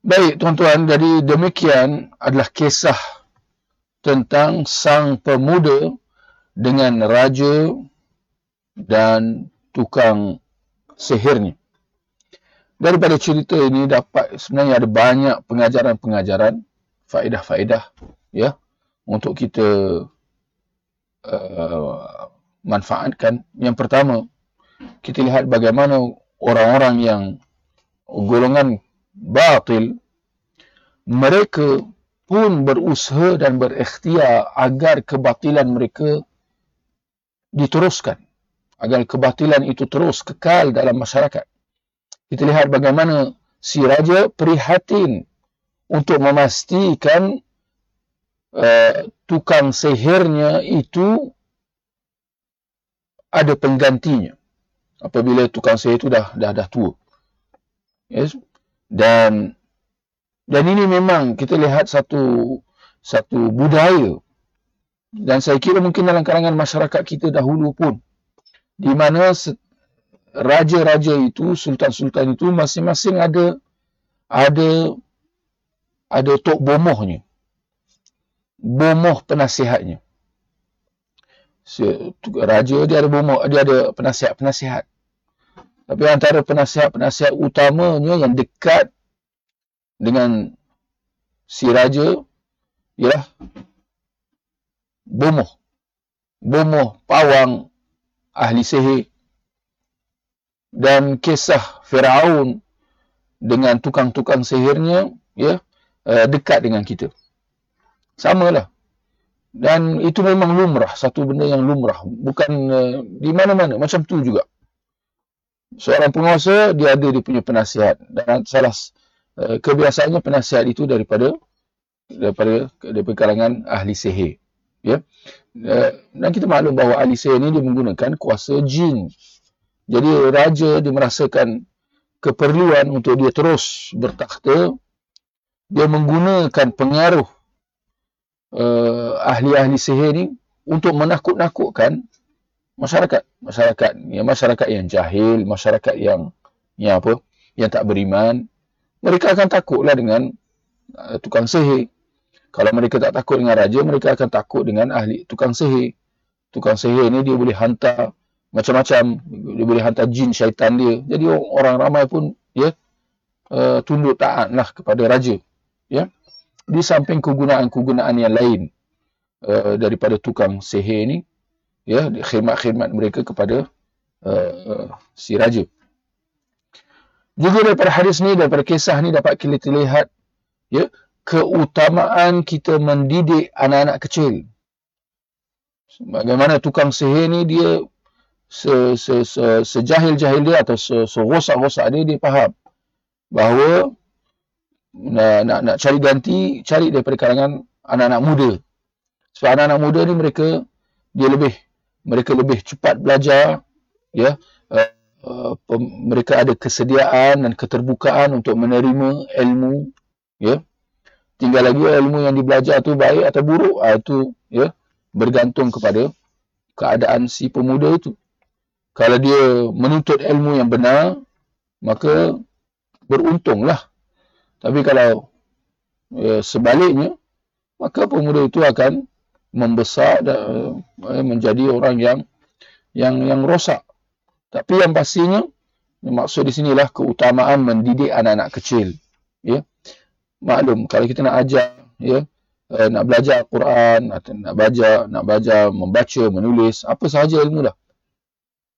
Baik, tuan-tuan, jadi demikian adalah kisah tentang sang pemuda dengan raja dan tukang sihirnya daripada cerita ini dapat sebenarnya ada banyak pengajaran-pengajaran faedah-faedah ya untuk kita uh, manfaatkan yang pertama kita lihat bagaimana orang-orang yang golongan batil mereka pun berusaha dan berikhtiar agar kebatilan mereka diteruskan agar kebatilan itu terus kekal dalam masyarakat. Kita lihat bagaimana si raja prihatin untuk memastikan uh, tukang sihirnya itu ada penggantinya apabila tukang sihir itu dah dah dah tua yes dan dan ini memang kita lihat satu satu budaya dan saya kira mungkin dalam kalangan masyarakat kita dahulu pun di mana raja-raja itu, sultan-sultan itu masing-masing ada ada ada tok bomohnya. Bomoh penasihatnya. Raja dia ada bomoh, dia ada penasihat-penasihat. Tapi antara penasihat-penasihat utamanya yang dekat dengan si raja ialah bomoh. Bomoh pawang ahli sihir dan kisah Firaun dengan tukang-tukang sihirnya ya uh, dekat dengan kita. Samalah. Dan itu memang lumrah, satu benda yang lumrah, bukan uh, di mana-mana macam tu juga. Seorang penguasa dia ada dia punya penasihat dan salah uh, kebiasaannya penasihat itu daripada daripada daripada kalangan ahli sihir. Ya. Uh, dan kita maklum bahawa ahli sihir ini dia menggunakan kuasa jin jadi raja dia merasakan keperluan untuk dia terus bertakhta. Dia menggunakan pengaruh uh, ahli-ahli sihir ni untuk menakut-nakutkan masyarakat. Masyarakat ya, masyarakat yang jahil, masyarakat yang yang apa? yang tak beriman. Mereka akan takutlah dengan uh, tukang sihir. Kalau mereka tak takut dengan raja, mereka akan takut dengan ahli tukang sihir. Tukang sihir ni dia boleh hantar macam-macam dia boleh hantar jin syaitan dia jadi orang ramai pun ya uh, tunduk taatlah kepada raja ya di samping kegunaan-kegunaan yang lain uh, daripada tukang sihir ni ya khidmat-khidmat mereka kepada uh, uh, si raja. Juga daripada hadis ni daripada kisah ni dapat kita lihat ya keutamaan kita mendidik anak-anak kecil. Bagaimana tukang sihir ni dia se, se, se, sejahil-jahil dia atau serosak-rosak dia, dia faham bahawa nak, nak, nak cari ganti, cari daripada kalangan anak-anak muda. Sebab anak-anak muda ni mereka dia lebih mereka lebih cepat belajar ya uh, uh, mereka ada kesediaan dan keterbukaan untuk menerima ilmu ya tinggal lagi ilmu yang dibelajar tu baik atau buruk uh, itu ya bergantung kepada keadaan si pemuda itu kalau dia menuntut ilmu yang benar, maka beruntunglah. Tapi kalau ya, sebaliknya, maka pemuda itu akan membesar dan uh, menjadi orang yang yang yang rosak. Tapi yang pastinya, maksud di sinilah keutamaan mendidik anak-anak kecil. Ya, maklum kalau kita nak ajar, ya, uh, nak belajar Quran, atau nak baca, nak baca, membaca, menulis, apa sahaja ilmu dah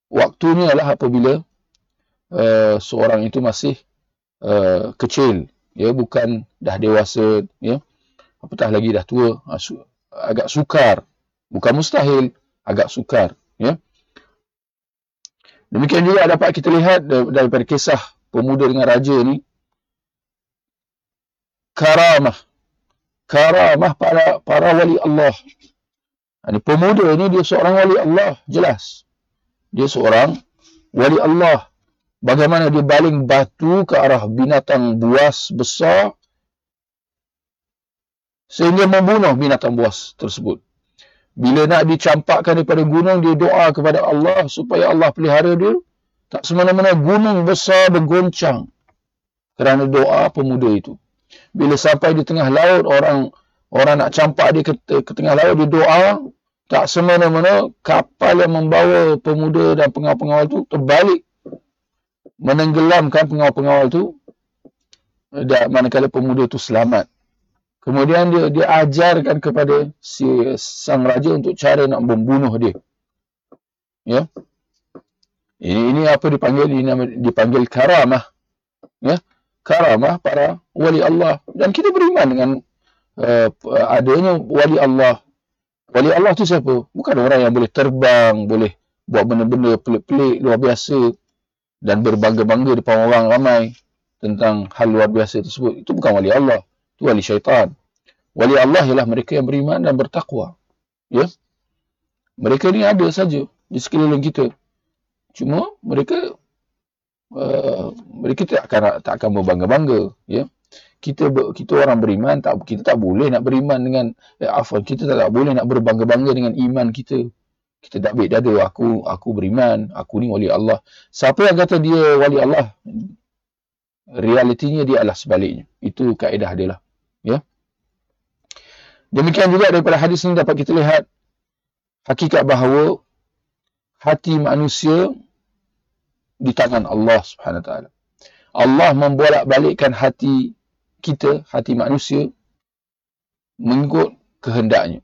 waktunya adalah apabila uh, seorang itu masih uh, kecil ya bukan dah dewasa ya apatah lagi dah tua agak sukar bukan mustahil agak sukar ya demikian juga dapat kita lihat daripada kisah pemuda dengan raja ni karamah karamah para para wali Allah. Ini pemuda ini dia seorang wali Allah, jelas. Dia seorang wali Allah. Bagaimana dia baling batu ke arah binatang buas besar sehingga membunuh binatang buas tersebut. Bila nak dicampakkan daripada gunung, dia doa kepada Allah supaya Allah pelihara dia. Tak semena-mena gunung besar bergoncang kerana doa pemuda itu. Bila sampai di tengah laut, orang orang nak campak dia ke, ke tengah laut, dia doa. Tak semena-mena kapal yang membawa pemuda dan pengawal-pengawal itu terbalik. Menenggelamkan pengawal-pengawal itu. Dan manakala pemuda itu selamat. Kemudian dia dia ajarkan kepada si sang raja untuk cara nak membunuh dia. Ya. Ini ini apa dipanggil ini dipanggil karamah. Ya. Karamah para wali Allah dan kita beriman dengan uh, adanya wali Allah. Wali Allah tu siapa? Bukan orang yang boleh terbang, boleh buat benda-benda pelik-pelik luar biasa dan berbangga-bangga depan orang ramai tentang hal luar biasa tersebut. Itu bukan wali Allah. Itu wali syaitan. Wali Allah ialah mereka yang beriman dan bertakwa. Ya. Mereka ni ada saja di sekeliling kita. Cuma mereka uh, mereka tak akan tak akan berbangga-bangga, ya. Kita kita orang beriman tak kita tak boleh nak beriman dengan eh, afwan kita tak, tak boleh nak berbangga-bangga dengan iman kita. Kita tak ambil dada aku aku beriman, aku ni wali Allah. Siapa yang kata dia wali Allah? Realitinya dia adalah sebaliknya. Itu kaedah dia lah. Ya. Demikian juga daripada hadis ini dapat kita lihat hakikat bahawa hati manusia di tangan Allah Subhanahu taala. Allah membolak-balikkan hati kita, hati manusia mengikut kehendaknya.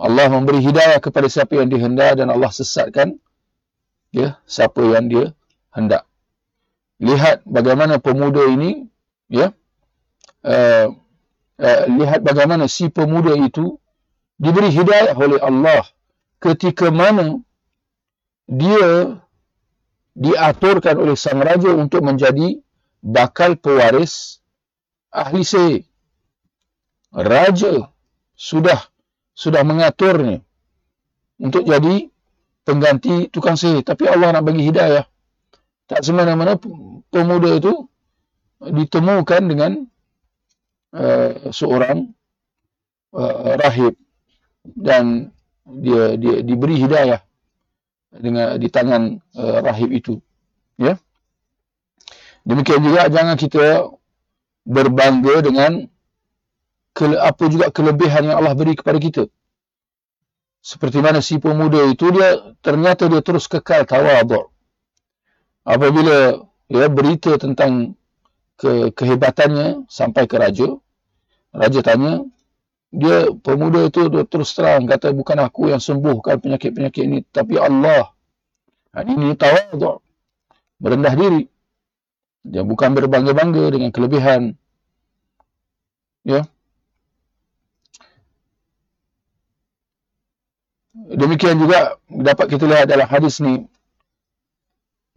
Allah memberi hidayah kepada siapa yang dihendak dan Allah sesatkan ya siapa yang dia hendak. Lihat bagaimana pemuda ini ya uh, uh, lihat bagaimana si pemuda itu diberi hidayah oleh Allah ketika mana dia diaturkan oleh sang raja untuk menjadi bakal pewaris ahli sihir. Raja sudah sudah mengaturnya untuk jadi pengganti tukang sihir. Tapi Allah nak bagi hidayah. Tak semena-mena pemuda itu ditemukan dengan uh, seorang uh, rahib dan dia dia diberi hidayah dengan di tangan uh, rahib itu ya demikian juga jangan kita berbangga dengan ke, apa juga kelebihan yang Allah beri kepada kita seperti mana si pemuda itu dia ternyata dia terus kekal tawaduk apabila ya berita tentang ke kehebatannya sampai ke raja. Raja tanya, dia pemuda itu dia terus terang kata bukan aku yang sembuhkan penyakit-penyakit ini tapi Allah. Ha, ini tawaduk. Merendah diri. Dia bukan berbangga-bangga dengan kelebihan. Ya. Demikian juga dapat kita lihat dalam hadis ni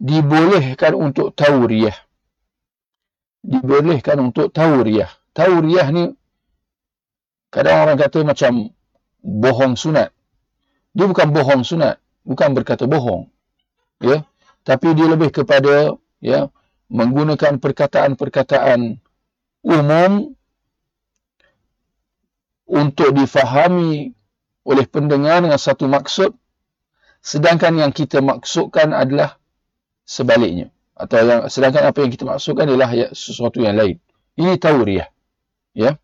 dibolehkan untuk tauriah dibolehkan untuk tauriah. Tauriah ni kadang orang kata macam bohong sunat. Dia bukan bohong sunat, bukan berkata bohong. Ya. Tapi dia lebih kepada ya menggunakan perkataan-perkataan umum untuk difahami oleh pendengar dengan satu maksud sedangkan yang kita maksudkan adalah sebaliknya atau yang sedangkan apa yang kita maksudkan ialah ya, sesuatu yang lain. Ini tauriah. Ya.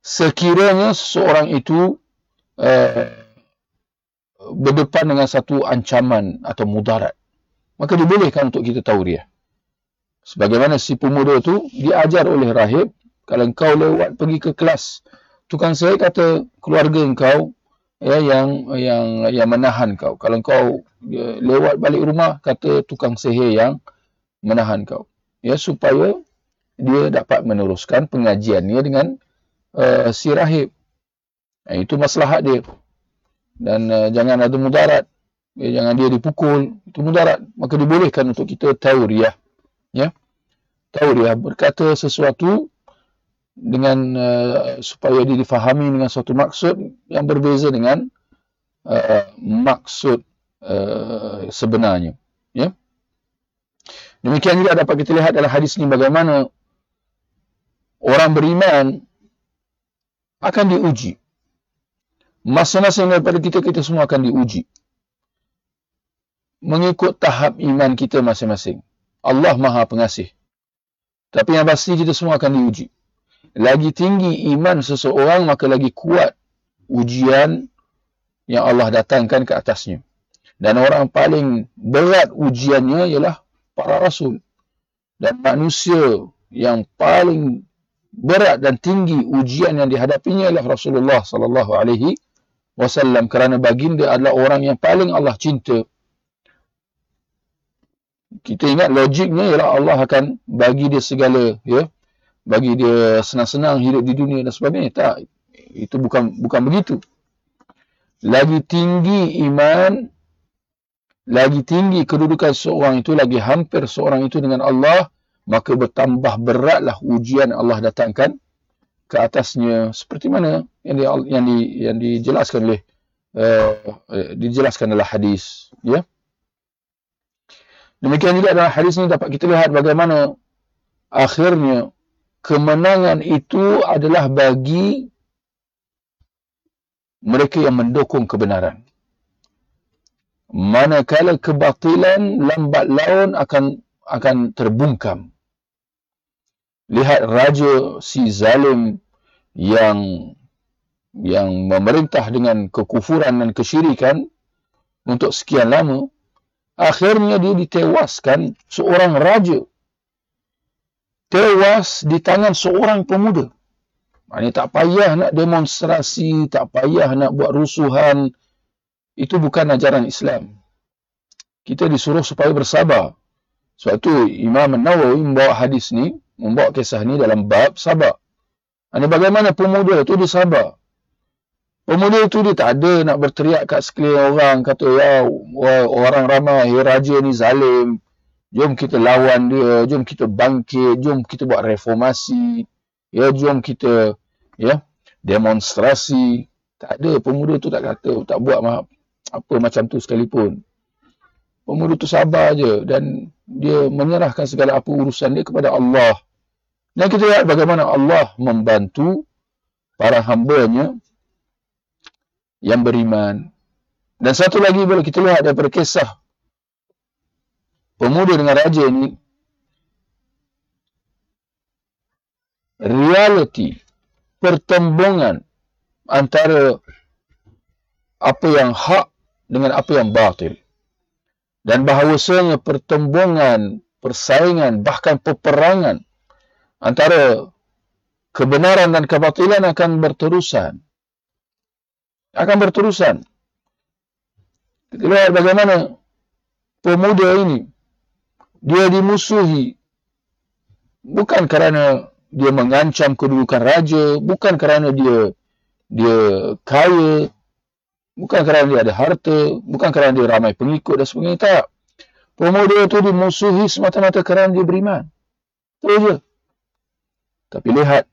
Sekiranya seorang itu uh, berdepan dengan satu ancaman atau mudarat, maka dibolehkan untuk kita tauriah. Sebagaimana si pemuda itu diajar oleh rahib, kalau engkau lewat pergi ke kelas, tukang saya kata keluarga engkau ya yang yang yang menahan kau. Kalau kau ya, lewat balik rumah kata tukang sihir yang menahan kau. Ya supaya dia dapat meneruskan pengajiannya dengan uh, si rahib. Nah, itu maslahat dia. Dan uh, jangan ada mudarat. Ya, jangan dia dipukul. Itu mudarat. Maka dibolehkan untuk kita tauriah. Ya. Tauriah berkata sesuatu dengan uh, supaya dia difahami dengan suatu maksud yang berbeza dengan uh, maksud uh, sebenarnya. Ya. Demikian juga dapat kita lihat dalam hadis ini bagaimana orang beriman akan diuji. Masing-masing daripada kita kita semua akan diuji. Mengikut tahap iman kita masing-masing. Allah Maha Pengasih. Tapi yang pasti kita semua akan diuji lagi tinggi iman seseorang, maka lagi kuat ujian yang Allah datangkan ke atasnya. Dan orang paling berat ujiannya ialah para rasul. Dan manusia yang paling berat dan tinggi ujian yang dihadapinya ialah Rasulullah sallallahu alaihi wasallam kerana baginda adalah orang yang paling Allah cinta. Kita ingat logiknya ialah Allah akan bagi dia segala ya bagi dia senang-senang hidup di dunia dan sebagainya. Tak. Itu bukan bukan begitu. Lagi tinggi iman, lagi tinggi kedudukan seorang itu, lagi hampir seorang itu dengan Allah, maka bertambah beratlah ujian Allah datangkan ke atasnya. Seperti mana yang, di, yang, di, yang dijelaskan oleh uh, dijelaskan dalam hadis. Ya? Demikian juga dalam hadis ini dapat kita lihat bagaimana akhirnya kemenangan itu adalah bagi mereka yang mendukung kebenaran. Manakala kebatilan lambat laun akan akan terbungkam. Lihat raja si zalim yang yang memerintah dengan kekufuran dan kesyirikan untuk sekian lama, akhirnya dia ditewaskan seorang raja tewas di tangan seorang pemuda. Ini tak payah nak demonstrasi, tak payah nak buat rusuhan. Itu bukan ajaran Islam. Kita disuruh supaya bersabar. Sebab itu Imam Nawawi membawa hadis ni, membawa kisah ni dalam bab sabar. Ini bagaimana pemuda itu dia sabar. Pemuda itu dia tak ada nak berteriak kat sekeliling orang, kata ya orang ramai, raja ni zalim, jom kita lawan dia, jom kita bangkit, jom kita buat reformasi, ya, jom kita ya, demonstrasi. Tak ada, pemuda tu tak kata, tak buat apa macam tu sekalipun. Pemuda tu sabar je dan dia menyerahkan segala apa urusan dia kepada Allah. Dan kita lihat bagaimana Allah membantu para hambanya yang beriman. Dan satu lagi boleh kita lihat daripada kisah pemuda dengan raja reality pertembungan antara apa yang hak dengan apa yang batil. Dan bahawasanya pertembungan persaingan bahkan peperangan antara kebenaran dan kebatilan akan berterusan. Akan berterusan. Kita lihat bagaimana pemuda ini dia dimusuhi bukan kerana dia mengancam kedudukan raja, bukan kerana dia dia kaya, bukan kerana dia ada harta, bukan kerana dia ramai pengikut dan sebagainya. Tak. Pemuda itu dimusuhi semata-mata kerana dia beriman. Itu saja. Tapi lihat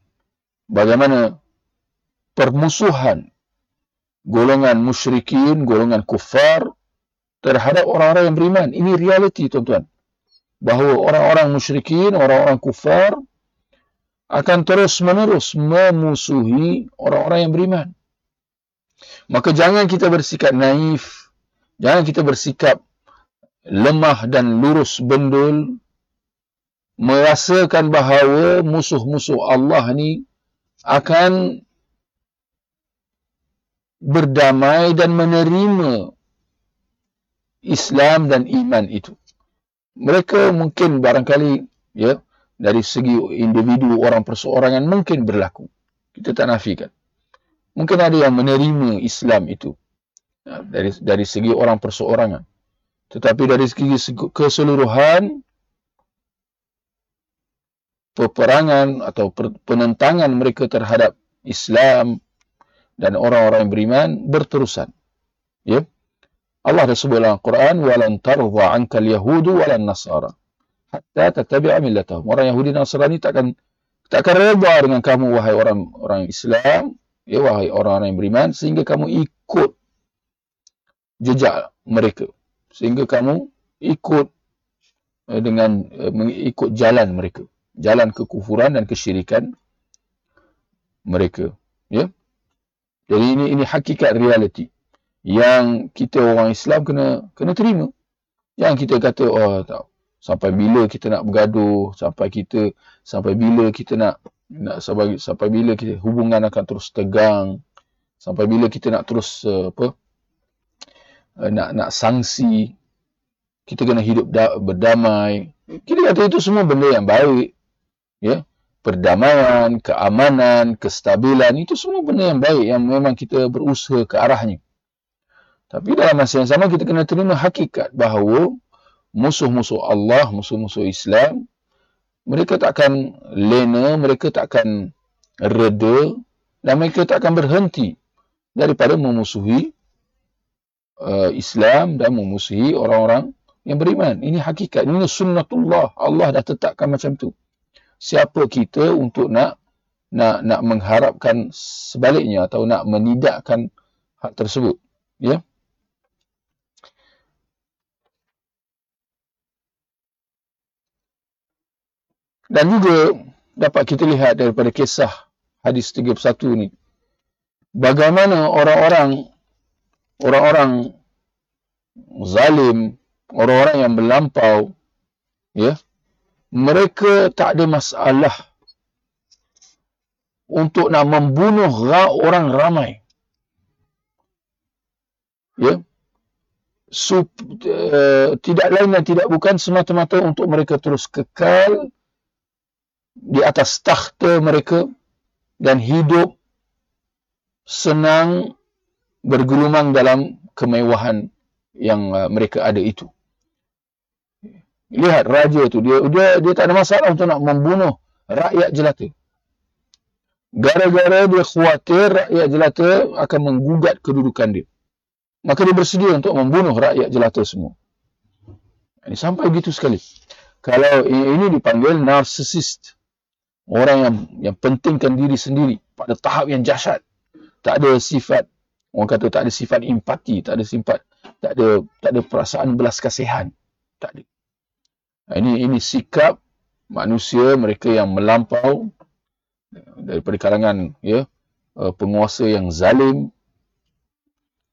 bagaimana permusuhan golongan musyrikin, golongan kufar terhadap orang-orang yang beriman. Ini realiti tuan-tuan bahawa orang-orang musyrikin, orang-orang kufar akan terus-menerus memusuhi orang-orang yang beriman. Maka jangan kita bersikap naif, jangan kita bersikap lemah dan lurus bendul, merasakan bahawa musuh-musuh Allah ni akan berdamai dan menerima Islam dan iman itu mereka mungkin barangkali ya dari segi individu orang perseorangan mungkin berlaku. Kita tak nafikan. Mungkin ada yang menerima Islam itu ya, dari dari segi orang perseorangan. Tetapi dari segi keseluruhan peperangan atau penentangan mereka terhadap Islam dan orang-orang yang beriman berterusan. Ya Allah dah sebut dalam Quran walan tarza anka al-yahudu walan nasara. Hatta tattabi'a millatahum. Orang Yahudi dan Nasrani takkan takkan reda dengan kamu wahai orang orang Islam ya wahai orang-orang yang beriman sehingga kamu ikut jejak mereka. Sehingga kamu ikut eh, dengan eh, mengikut jalan mereka. Jalan kekufuran dan kesyirikan mereka ya. Jadi ini ini hakikat realiti yang kita orang Islam kena kena terima. Yang kita kata oh tak sampai bila kita nak bergaduh sampai kita sampai bila kita nak nak sampai sampai bila kita hubungan akan terus tegang sampai bila kita nak terus uh, apa uh, nak nak sanksi kita kena hidup da- berdamai. Kita kata itu semua benda yang baik ya. Perdamaian keamanan kestabilan itu semua benda yang baik yang memang kita berusaha ke arahnya tapi dalam masa yang sama kita kena terima hakikat bahawa musuh-musuh Allah, musuh-musuh Islam, mereka tak akan lena, mereka tak akan reda dan mereka tak akan berhenti daripada memusuhi uh, Islam dan memusuhi orang-orang yang beriman. Ini hakikat, ini sunnatullah. Allah dah tetapkan macam tu. Siapa kita untuk nak nak nak mengharapkan sebaliknya atau nak menidakkan hak tersebut. Ya. Yeah? Dan juga dapat kita lihat daripada kisah hadis 31 ni. Bagaimana orang-orang orang-orang zalim, orang-orang yang melampau ya, mereka tak ada masalah untuk nak membunuh orang ramai. Ya. Sup, uh, tidak lain dan tidak bukan semata-mata untuk mereka terus kekal di atas takhta mereka dan hidup senang bergelumang dalam kemewahan yang uh, mereka ada itu. Lihat raja tu dia dia dia tak ada masalah untuk nak membunuh rakyat jelata. Gara-gara dia khawatir rakyat jelata akan menggugat kedudukan dia. Maka dia bersedia untuk membunuh rakyat jelata semua. Ini sampai gitu sekali. Kalau ini dipanggil narcissist orang yang yang pentingkan diri sendiri pada tahap yang jahat tak ada sifat orang kata tak ada sifat empati tak ada sifat tak ada tak ada perasaan belas kasihan. Tak ada. Ini ini sikap manusia mereka yang melampau daripada kalangan ya eh, penguasa yang zalim.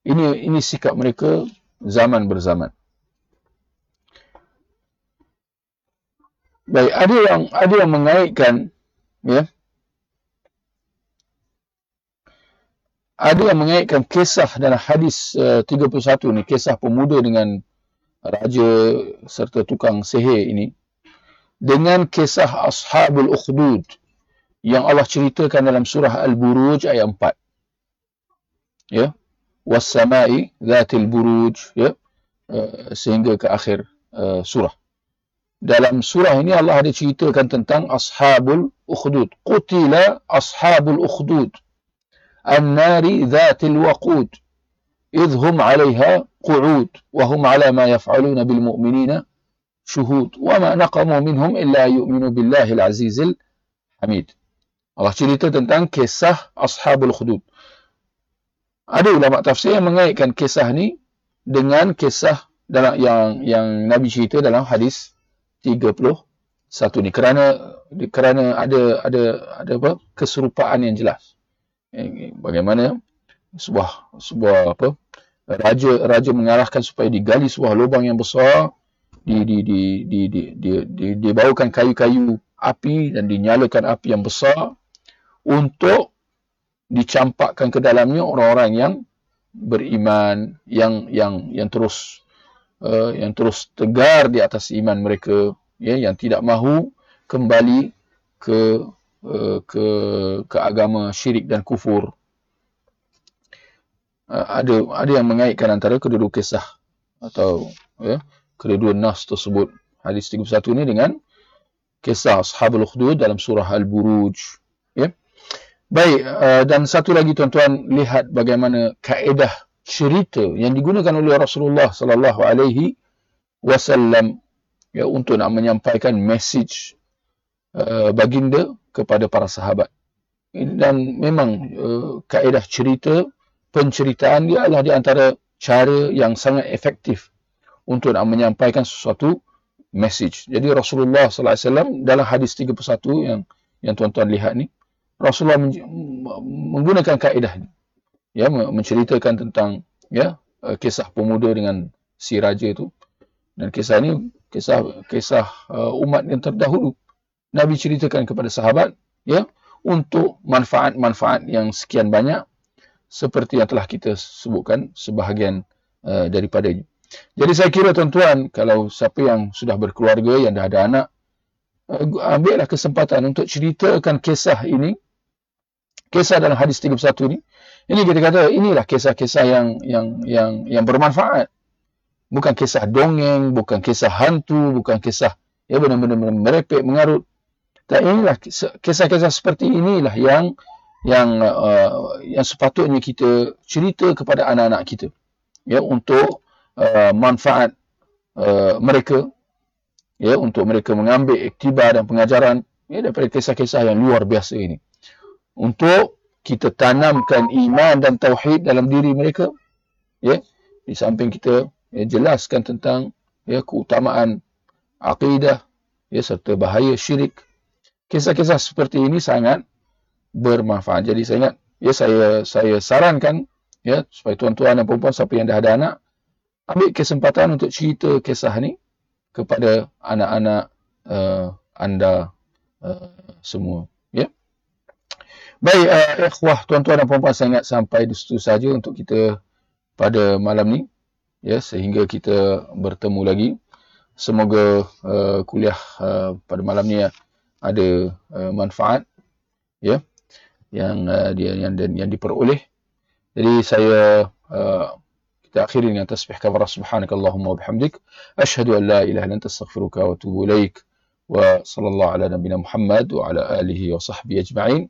Ini ini sikap mereka zaman berzaman. Baik ada yang ada yang mengaitkan ya. Ada yang mengaitkan kisah dalam hadis uh, 31 ni kisah pemuda dengan raja serta tukang sihir ini dengan kisah ashabul ukhdud yang Allah ceritakan dalam surah al-buruj ayat 4 ya. Was samai dzatil buruj ya. Uh, sehingga ke akhir uh, surah dalam surah ini Allah ada ceritakan tentang ashabul ukhdud. Qutila ashabul ukhdud. An-nari dhatil waqud. Idh hum alaiha qu'ud. Wahum ala ma yaf'aluna bil mu'minina syuhud. Wa ma naqamu minhum illa yu'minu billahil azizil hamid. Allah cerita tentang kisah ashabul ukhdud. Ada ulama tafsir yang mengaitkan kisah ni dengan kisah dalam yang yang Nabi cerita dalam hadis 31 ni kerana kerana ada ada ada apa? Keserupaan yang jelas. Eh, bagaimana sebuah sebuah apa? Raja raja mengarahkan supaya digali sebuah lubang yang besar di di di di di di, di dibawakan kayu-kayu api dan dinyalakan api yang besar untuk dicampakkan ke dalamnya orang-orang yang beriman yang yang yang terus uh, yang terus tegar di atas iman mereka ya yang tidak mahu kembali ke uh, ke ke agama syirik dan kufur. Uh, ada ada yang mengaitkan antara kedua-dua kisah atau ya kedua-dua nas tersebut. Hadis 31 ni dengan kisah ashabul ukhdud dalam surah al-buruj ya. Baik uh, dan satu lagi tuan-tuan lihat bagaimana kaedah cerita yang digunakan oleh Rasulullah sallallahu alaihi wasallam ya untuk nak menyampaikan message uh, baginda kepada para sahabat. Dan memang uh, kaedah cerita, penceritaan dia adalah di antara cara yang sangat efektif untuk nak menyampaikan sesuatu message. Jadi Rasulullah sallallahu alaihi wasallam dalam hadis 31 yang yang tuan-tuan lihat ni, Rasulullah menggunakan kaedah ni. Ya, menceritakan tentang ya, uh, kisah pemuda dengan si raja itu. Dan kisah ini kisah kisah uh, umat yang terdahulu. Nabi ceritakan kepada sahabat ya untuk manfaat-manfaat yang sekian banyak seperti yang telah kita sebutkan sebahagian uh, daripadanya. Jadi saya kira tuan-tuan kalau siapa yang sudah berkeluarga yang dah ada anak ambillah kesempatan untuk ceritakan kisah ini kisah dalam hadis 31 ini ini kita kata inilah kisah-kisah yang yang yang yang bermanfaat. Bukan kisah dongeng bukan kisah hantu bukan kisah ya benar-benar merepek mengarut. Dan inilah kisah-kisah seperti inilah yang yang uh, yang sepatutnya kita cerita kepada anak-anak kita ya untuk uh, manfaat uh, mereka ya untuk mereka mengambil iktibar dan pengajaran ya daripada kisah-kisah yang luar biasa ini. Untuk kita tanamkan iman dan tauhid dalam diri mereka ya di samping kita ya, jelaskan tentang ya keutamaan akidah ya serta bahaya syirik kisah-kisah seperti ini sangat bermanfaat. Jadi saya ingat, ya saya saya sarankan ya supaya tuan-tuan dan puan-puan siapa yang dah ada anak ambil kesempatan untuk cerita kisah ni kepada anak-anak uh, anda uh, semua. Baik, uh, ikhwah tuan-tuan dan puan-puan saya ingat sampai di situ saja untuk kita pada malam ni. Ya, sehingga kita bertemu lagi. Semoga uh, kuliah uh, pada malam ni ada uh, manfaat ya yang uh, dia yang dan yang diperoleh jadi saya uh, kita akhiri dengan tasbih kabar subhanakallahumma wa bihamdik asyhadu an la ilaha illa anta astaghfiruka wa atubu ilaik wa sallallahu ala nabiyyina muhammad wa ala alihi wa sahbihi ajma'in